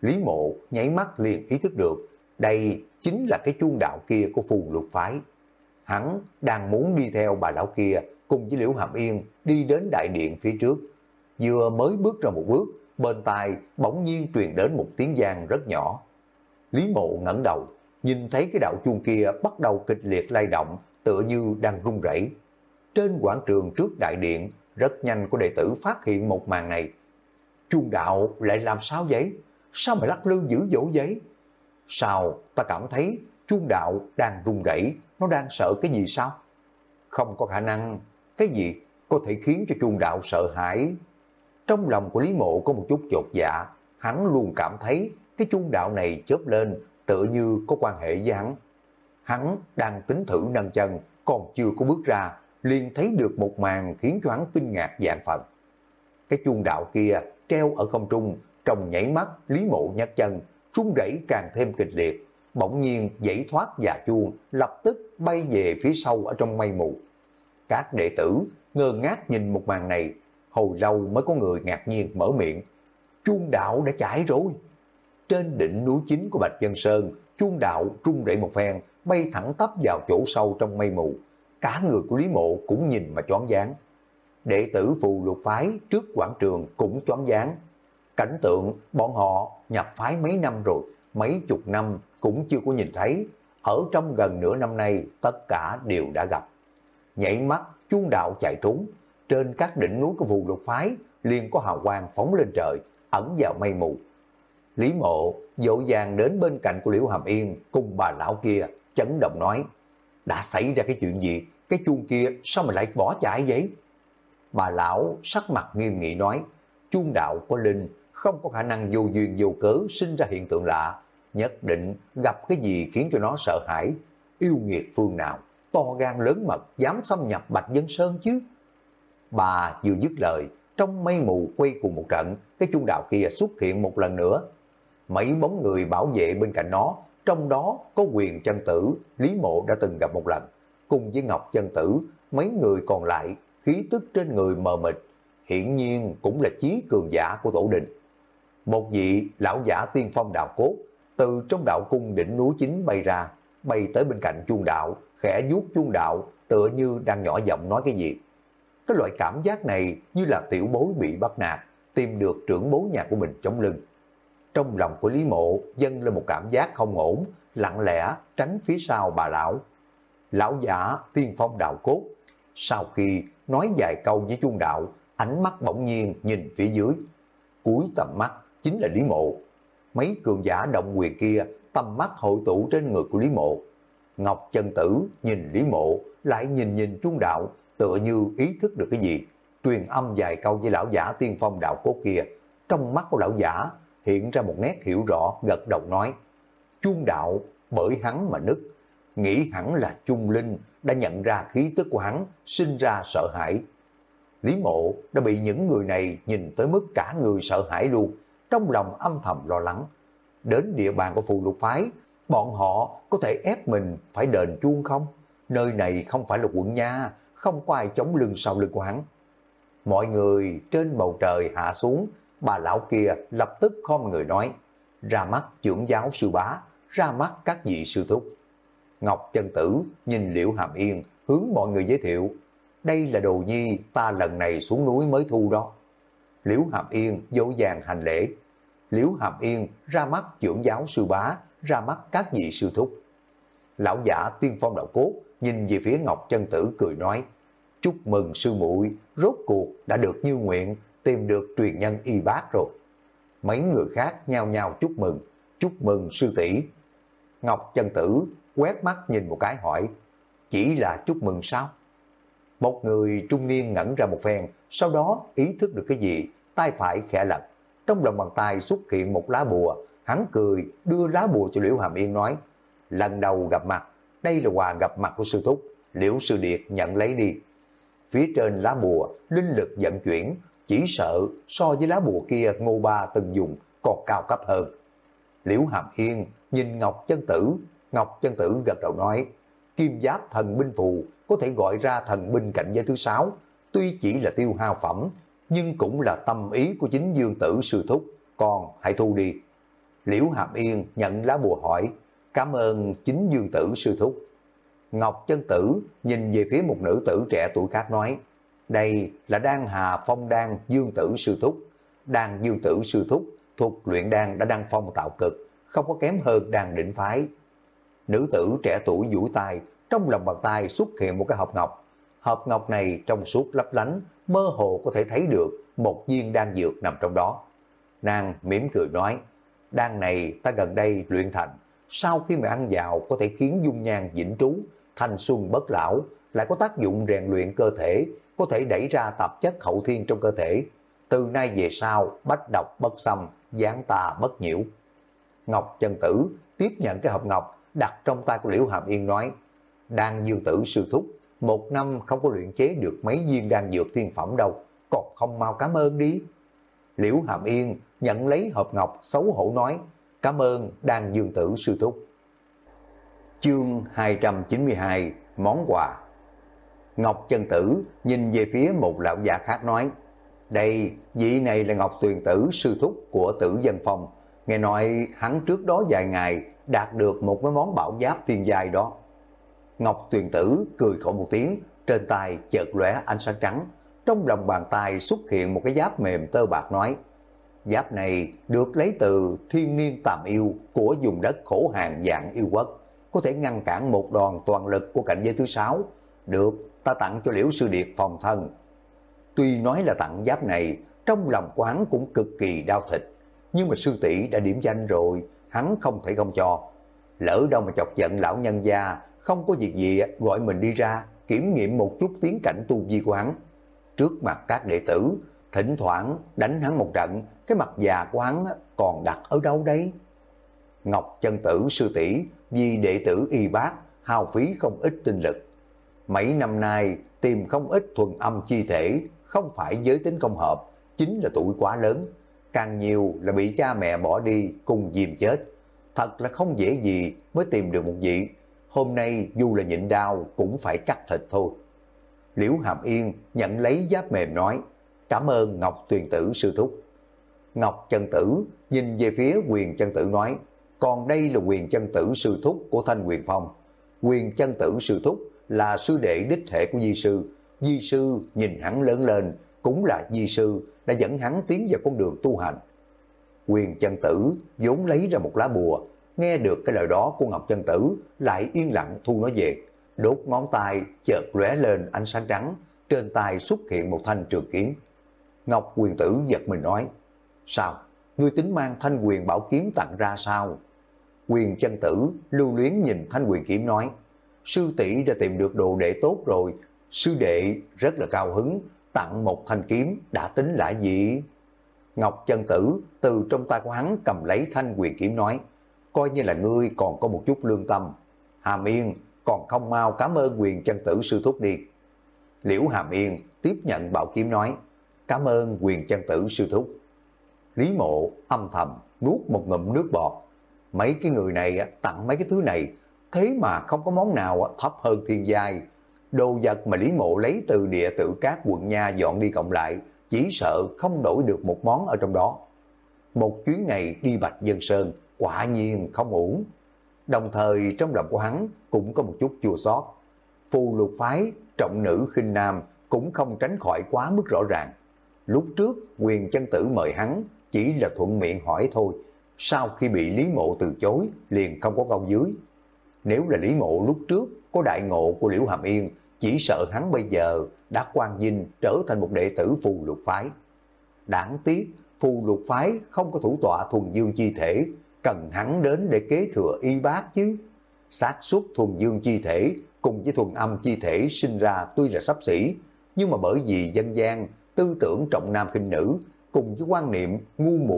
Lý Mộ nháy mắt liền ý thức được, đây chính là cái chuông đạo kia của phù lục phái. Hắn đang muốn đi theo bà lão kia cùng với Liễu Hàm Yên đi đến đại điện phía trước. Vừa mới bước ra một bước, bên tai bỗng nhiên truyền đến một tiếng giang rất nhỏ. Lý Mộ ngẩng đầu, nhìn thấy cái đạo chuông kia bắt đầu kịch liệt lay động, tựa như đang rung rẩy. Trên quảng trường trước đại điện, rất nhanh có đệ tử phát hiện một màn này. Chuông đạo lại làm sao vậy? Sao mà lắc lư dữ dỗ vậy? Sao ta cảm thấy chuông đạo đang rung rẩy, nó đang sợ cái gì sao? Không có khả năng, cái gì có thể khiến cho chuông đạo sợ hãi. Trong lòng của Lý Mộ có một chút chột dạ, hắn luôn cảm thấy cái chuông đạo này chớp lên tựa như có quan hệ với hắn. Hắn đang tính thử nâng chân, còn chưa có bước ra, liền thấy được một màn khiến cho hắn kinh ngạc dạng phận. Cái chuông đạo kia treo ở không trung, trong nhảy mắt Lý Mộ nhắc chân, rung rẩy càng thêm kịch liệt, bỗng nhiên dãy thoát và chuông lập tức bay về phía sau ở trong mây mù. Các đệ tử ngơ ngác nhìn một màn này, hồi lâu mới có người ngạc nhiên mở miệng. Chuông đạo đã chảy rồi. Trên đỉnh núi chính của Bạch Dân Sơn, chuông đạo trung rẩy một phen, bay thẳng tắp vào chỗ sâu trong mây mù. Cả người của Lý Mộ cũng nhìn mà choáng váng. Đệ tử phù lục phái trước quảng trường cũng choáng váng. Cảnh tượng bọn họ nhập phái mấy năm rồi, mấy chục năm cũng chưa có nhìn thấy. Ở trong gần nửa năm nay, tất cả đều đã gặp. Nhảy mắt, chuông đạo chạy trốn. Trên các đỉnh núi của phù lục phái liền có hào quang phóng lên trời, ẩn vào mây mù. Lý mộ dỗ dàng đến bên cạnh của Liễu Hàm Yên cùng bà lão kia, chấn động nói, đã xảy ra cái chuyện gì, cái chuông kia sao mà lại bỏ chạy vậy? Bà lão sắc mặt nghiêm nghị nói, chuông đạo có linh, không có khả năng vô duyên vô cớ sinh ra hiện tượng lạ, nhất định gặp cái gì khiến cho nó sợ hãi, yêu nghiệt phương nào, to gan lớn mật dám xâm nhập Bạch Dân Sơn chứ. Bà vừa dứt lời, trong mây mù quay cùng một trận, cái chuông đạo kia xuất hiện một lần nữa. Mấy bóng người bảo vệ bên cạnh nó, trong đó có quyền chân tử, Lý Mộ đã từng gặp một lần. Cùng với Ngọc chân tử, mấy người còn lại, khí tức trên người mờ mịt, hiển nhiên cũng là chí cường giả của tổ đình. Một vị lão giả tiên phong đạo cốt, từ trong đạo cung đỉnh núi chính bay ra, bay tới bên cạnh chuông đạo, khẽ vuốt chuông đạo, tựa như đang nhỏ giọng nói cái gì. Cái loại cảm giác này như là tiểu bối bị bắt nạt, tìm được trưởng bối nhà của mình chống lưng. Trong lòng của Lý Mộ dâng lên một cảm giác không ổn, lặng lẽ tránh phía sau bà lão. Lão giả tiên phong đạo cốt, sau khi nói vài câu với chuông đạo, ánh mắt bỗng nhiên nhìn phía dưới. Cuối tầm mắt chính là Lý Mộ. Mấy cường giả động quyền kia tầm mắt hội tụ trên người của Lý Mộ. Ngọc Chân Tử nhìn Lý Mộ, lại nhìn nhìn chuông đạo, tựa như ý thức được cái gì. Truyền âm vài câu với lão giả tiên phong đạo cốt kia. Trong mắt của lão giả hiện ra một nét hiểu rõ, gật đầu nói. Chuông đạo bởi hắn mà nứt, nghĩ hẳn là Trung Linh đã nhận ra khí tức của hắn, sinh ra sợ hãi. Lý mộ đã bị những người này nhìn tới mức cả người sợ hãi luôn, trong lòng âm thầm lo lắng. Đến địa bàn của phù lục phái, bọn họ có thể ép mình phải đền chuông không? Nơi này không phải là quận nha, không có ai chống lưng sau lưng của hắn. Mọi người trên bầu trời hạ xuống, bà lão kia lập tức khom người nói, ra mắt trưởng giáo sư bá, ra mắt các vị sư thúc. Ngọc chân tử nhìn Liễu Hàm Yên hướng mọi người giới thiệu, đây là đồ nhi ta lần này xuống núi mới thu đó. Liễu Hàm Yên dỗ dàng hành lễ, Liễu Hàm Yên ra mắt trưởng giáo sư bá, ra mắt các vị sư thúc. Lão giả tiên phong đạo cốt nhìn về phía Ngọc chân tử cười nói, chúc mừng sư muội rốt cuộc đã được như nguyện, tìm được truyền nhân y bác rồi. Mấy người khác nhao nhao chúc mừng, chúc mừng sư tỷ Ngọc chân tử quét mắt nhìn một cái hỏi, chỉ là chúc mừng sao? Một người trung niên ngẩn ra một phen, sau đó ý thức được cái gì, tay phải khẽ lật. Trong lòng bàn tay xuất hiện một lá bùa, hắn cười đưa lá bùa cho Liễu Hàm Yên nói, lần đầu gặp mặt, đây là quà gặp mặt của sư thúc, Liễu Sư Điệt nhận lấy đi. Phía trên lá bùa, linh lực vận chuyển, chỉ sợ so với lá bùa kia Ngô Ba từng dùng còn cao cấp hơn. Liễu Hàm Yên nhìn Ngọc Chân Tử, Ngọc Chân Tử gật đầu nói, kim giáp thần binh phù có thể gọi ra thần binh cảnh giới thứ sáu, tuy chỉ là tiêu hao phẩm, nhưng cũng là tâm ý của chính dương tử sư thúc, còn hãy thu đi. Liễu Hàm Yên nhận lá bùa hỏi, cảm ơn chính dương tử sư thúc. Ngọc Chân Tử nhìn về phía một nữ tử trẻ tuổi khác nói, đây là đan hà phong đan dương tử sư thúc. Đan dương tử sư thúc thuộc luyện đan đã đăng phong tạo cực, không có kém hơn đan đỉnh phái. Nữ tử trẻ tuổi duỗi tay, trong lòng bàn tay xuất hiện một cái hộp ngọc. Hộp ngọc này trong suốt lấp lánh, mơ hồ có thể thấy được một viên đan dược nằm trong đó. Nàng mỉm cười nói, đan này ta gần đây luyện thành, sau khi mà ăn vào có thể khiến dung nhan vĩnh trú, thanh xuân bất lão, lại có tác dụng rèn luyện cơ thể, có thể đẩy ra tạp chất hậu thiên trong cơ thể. Từ nay về sau, bách độc bất xâm, gián tà bất nhiễu. Ngọc chân tử tiếp nhận cái hộp ngọc đặt trong tay của Liễu Hàm Yên nói, đang dương tử sư thúc, một năm không có luyện chế được mấy viên đan dược thiên phẩm đâu, còn không mau cảm ơn đi. Liễu Hàm Yên nhận lấy hộp ngọc xấu hổ nói, cảm ơn đan dương tử sư thúc. Chương 292 Món quà Ngọc chân tử nhìn về phía một lão già khác nói, đây, vị này là Ngọc Tuyền Tử sư thúc của tử dân phong. Nghe nói hắn trước đó vài ngày đạt được một cái món bảo giáp thiên giai đó. Ngọc Tuyền Tử cười khổ một tiếng, trên tay chợt lóe ánh sáng trắng. Trong lòng bàn tay xuất hiện một cái giáp mềm tơ bạc nói, giáp này được lấy từ thiên niên tàm yêu của vùng đất khổ hàng dạng yêu quốc, có thể ngăn cản một đòn toàn lực của cảnh giới thứ sáu. Được, ta tặng cho liễu sư điệt phòng thân. Tuy nói là tặng giáp này, trong lòng quán cũng cực kỳ đau thịt, nhưng mà sư tỷ đã điểm danh rồi, hắn không thể không cho. Lỡ đâu mà chọc giận lão nhân gia, không có việc gì gọi mình đi ra kiểm nghiệm một chút tiến cảnh tu vi của hắn. Trước mặt các đệ tử, thỉnh thoảng đánh hắn một trận, cái mặt già của hắn còn đặt ở đâu đấy? Ngọc chân tử sư tỷ vì đệ tử y bác hao phí không ít tinh lực. Mấy năm nay tìm không ít thuần âm chi thể, không phải giới tính công hợp, chính là tuổi quá lớn. Càng nhiều là bị cha mẹ bỏ đi cùng dìm chết. Thật là không dễ gì mới tìm được một vị. Hôm nay dù là nhịn đau cũng phải cắt thịt thôi. Liễu Hàm Yên nhận lấy giáp mềm nói, cảm ơn Ngọc Tuyền Tử sư thúc. Ngọc Chân Tử nhìn về phía quyền chân tử nói, còn đây là quyền chân tử sư thúc của Thanh Quyền Phong. Quyền chân tử sư thúc là sư đệ đích hệ của di sư. Di sư nhìn hắn lớn lên, cũng là di sư đã dẫn hắn tiến vào con đường tu hành. Quyền chân tử vốn lấy ra một lá bùa, nghe được cái lời đó của Ngọc chân tử lại yên lặng thu nó về. Đốt ngón tay chợt lóe lên ánh sáng trắng, trên tay xuất hiện một thanh trường kiếm. Ngọc quyền tử giật mình nói, sao, ngươi tính mang thanh quyền bảo kiếm tặng ra sao? Quyền chân tử lưu luyến nhìn thanh quyền kiếm nói, sư tỷ đã tìm được đồ đệ tốt rồi, sư đệ rất là cao hứng, tặng một thanh kiếm đã tính là gì? Ngọc chân tử từ trong tay của hắn cầm lấy thanh quyền kiếm nói, coi như là ngươi còn có một chút lương tâm. Hàm Yên còn không mau cảm ơn quyền chân tử sư thúc đi. Liễu Hàm Yên tiếp nhận bảo kiếm nói, cảm ơn quyền chân tử sư thúc. Lý mộ âm thầm nuốt một ngụm nước bọt. Mấy cái người này tặng mấy cái thứ này, thế mà không có món nào thấp hơn thiên giai. Đồ vật mà Lý mộ lấy từ địa tử các quận nha dọn đi cộng lại, chỉ sợ không đổi được một món ở trong đó. Một chuyến này đi Bạch Dân Sơn, quả nhiên không ổn. Đồng thời trong lòng của hắn cũng có một chút chua xót. Phù lục phái, trọng nữ khinh nam cũng không tránh khỏi quá mức rõ ràng. Lúc trước quyền chân tử mời hắn chỉ là thuận miệng hỏi thôi, sau khi bị Lý Mộ từ chối liền không có câu dưới. Nếu là Lý Mộ lúc trước có đại ngộ của Liễu Hàm Yên, chỉ sợ hắn bây giờ đã quan dinh trở thành một đệ tử phù lục phái. Đáng tiếc, phù lục phái không có thủ tọa thuần dương chi thể, cần hắn đến để kế thừa y bác chứ. xác suất thuần dương chi thể cùng với thuần âm chi thể sinh ra tuy là sắp xỉ, nhưng mà bởi vì dân gian tư tưởng trọng nam khinh nữ cùng với quan niệm ngu muội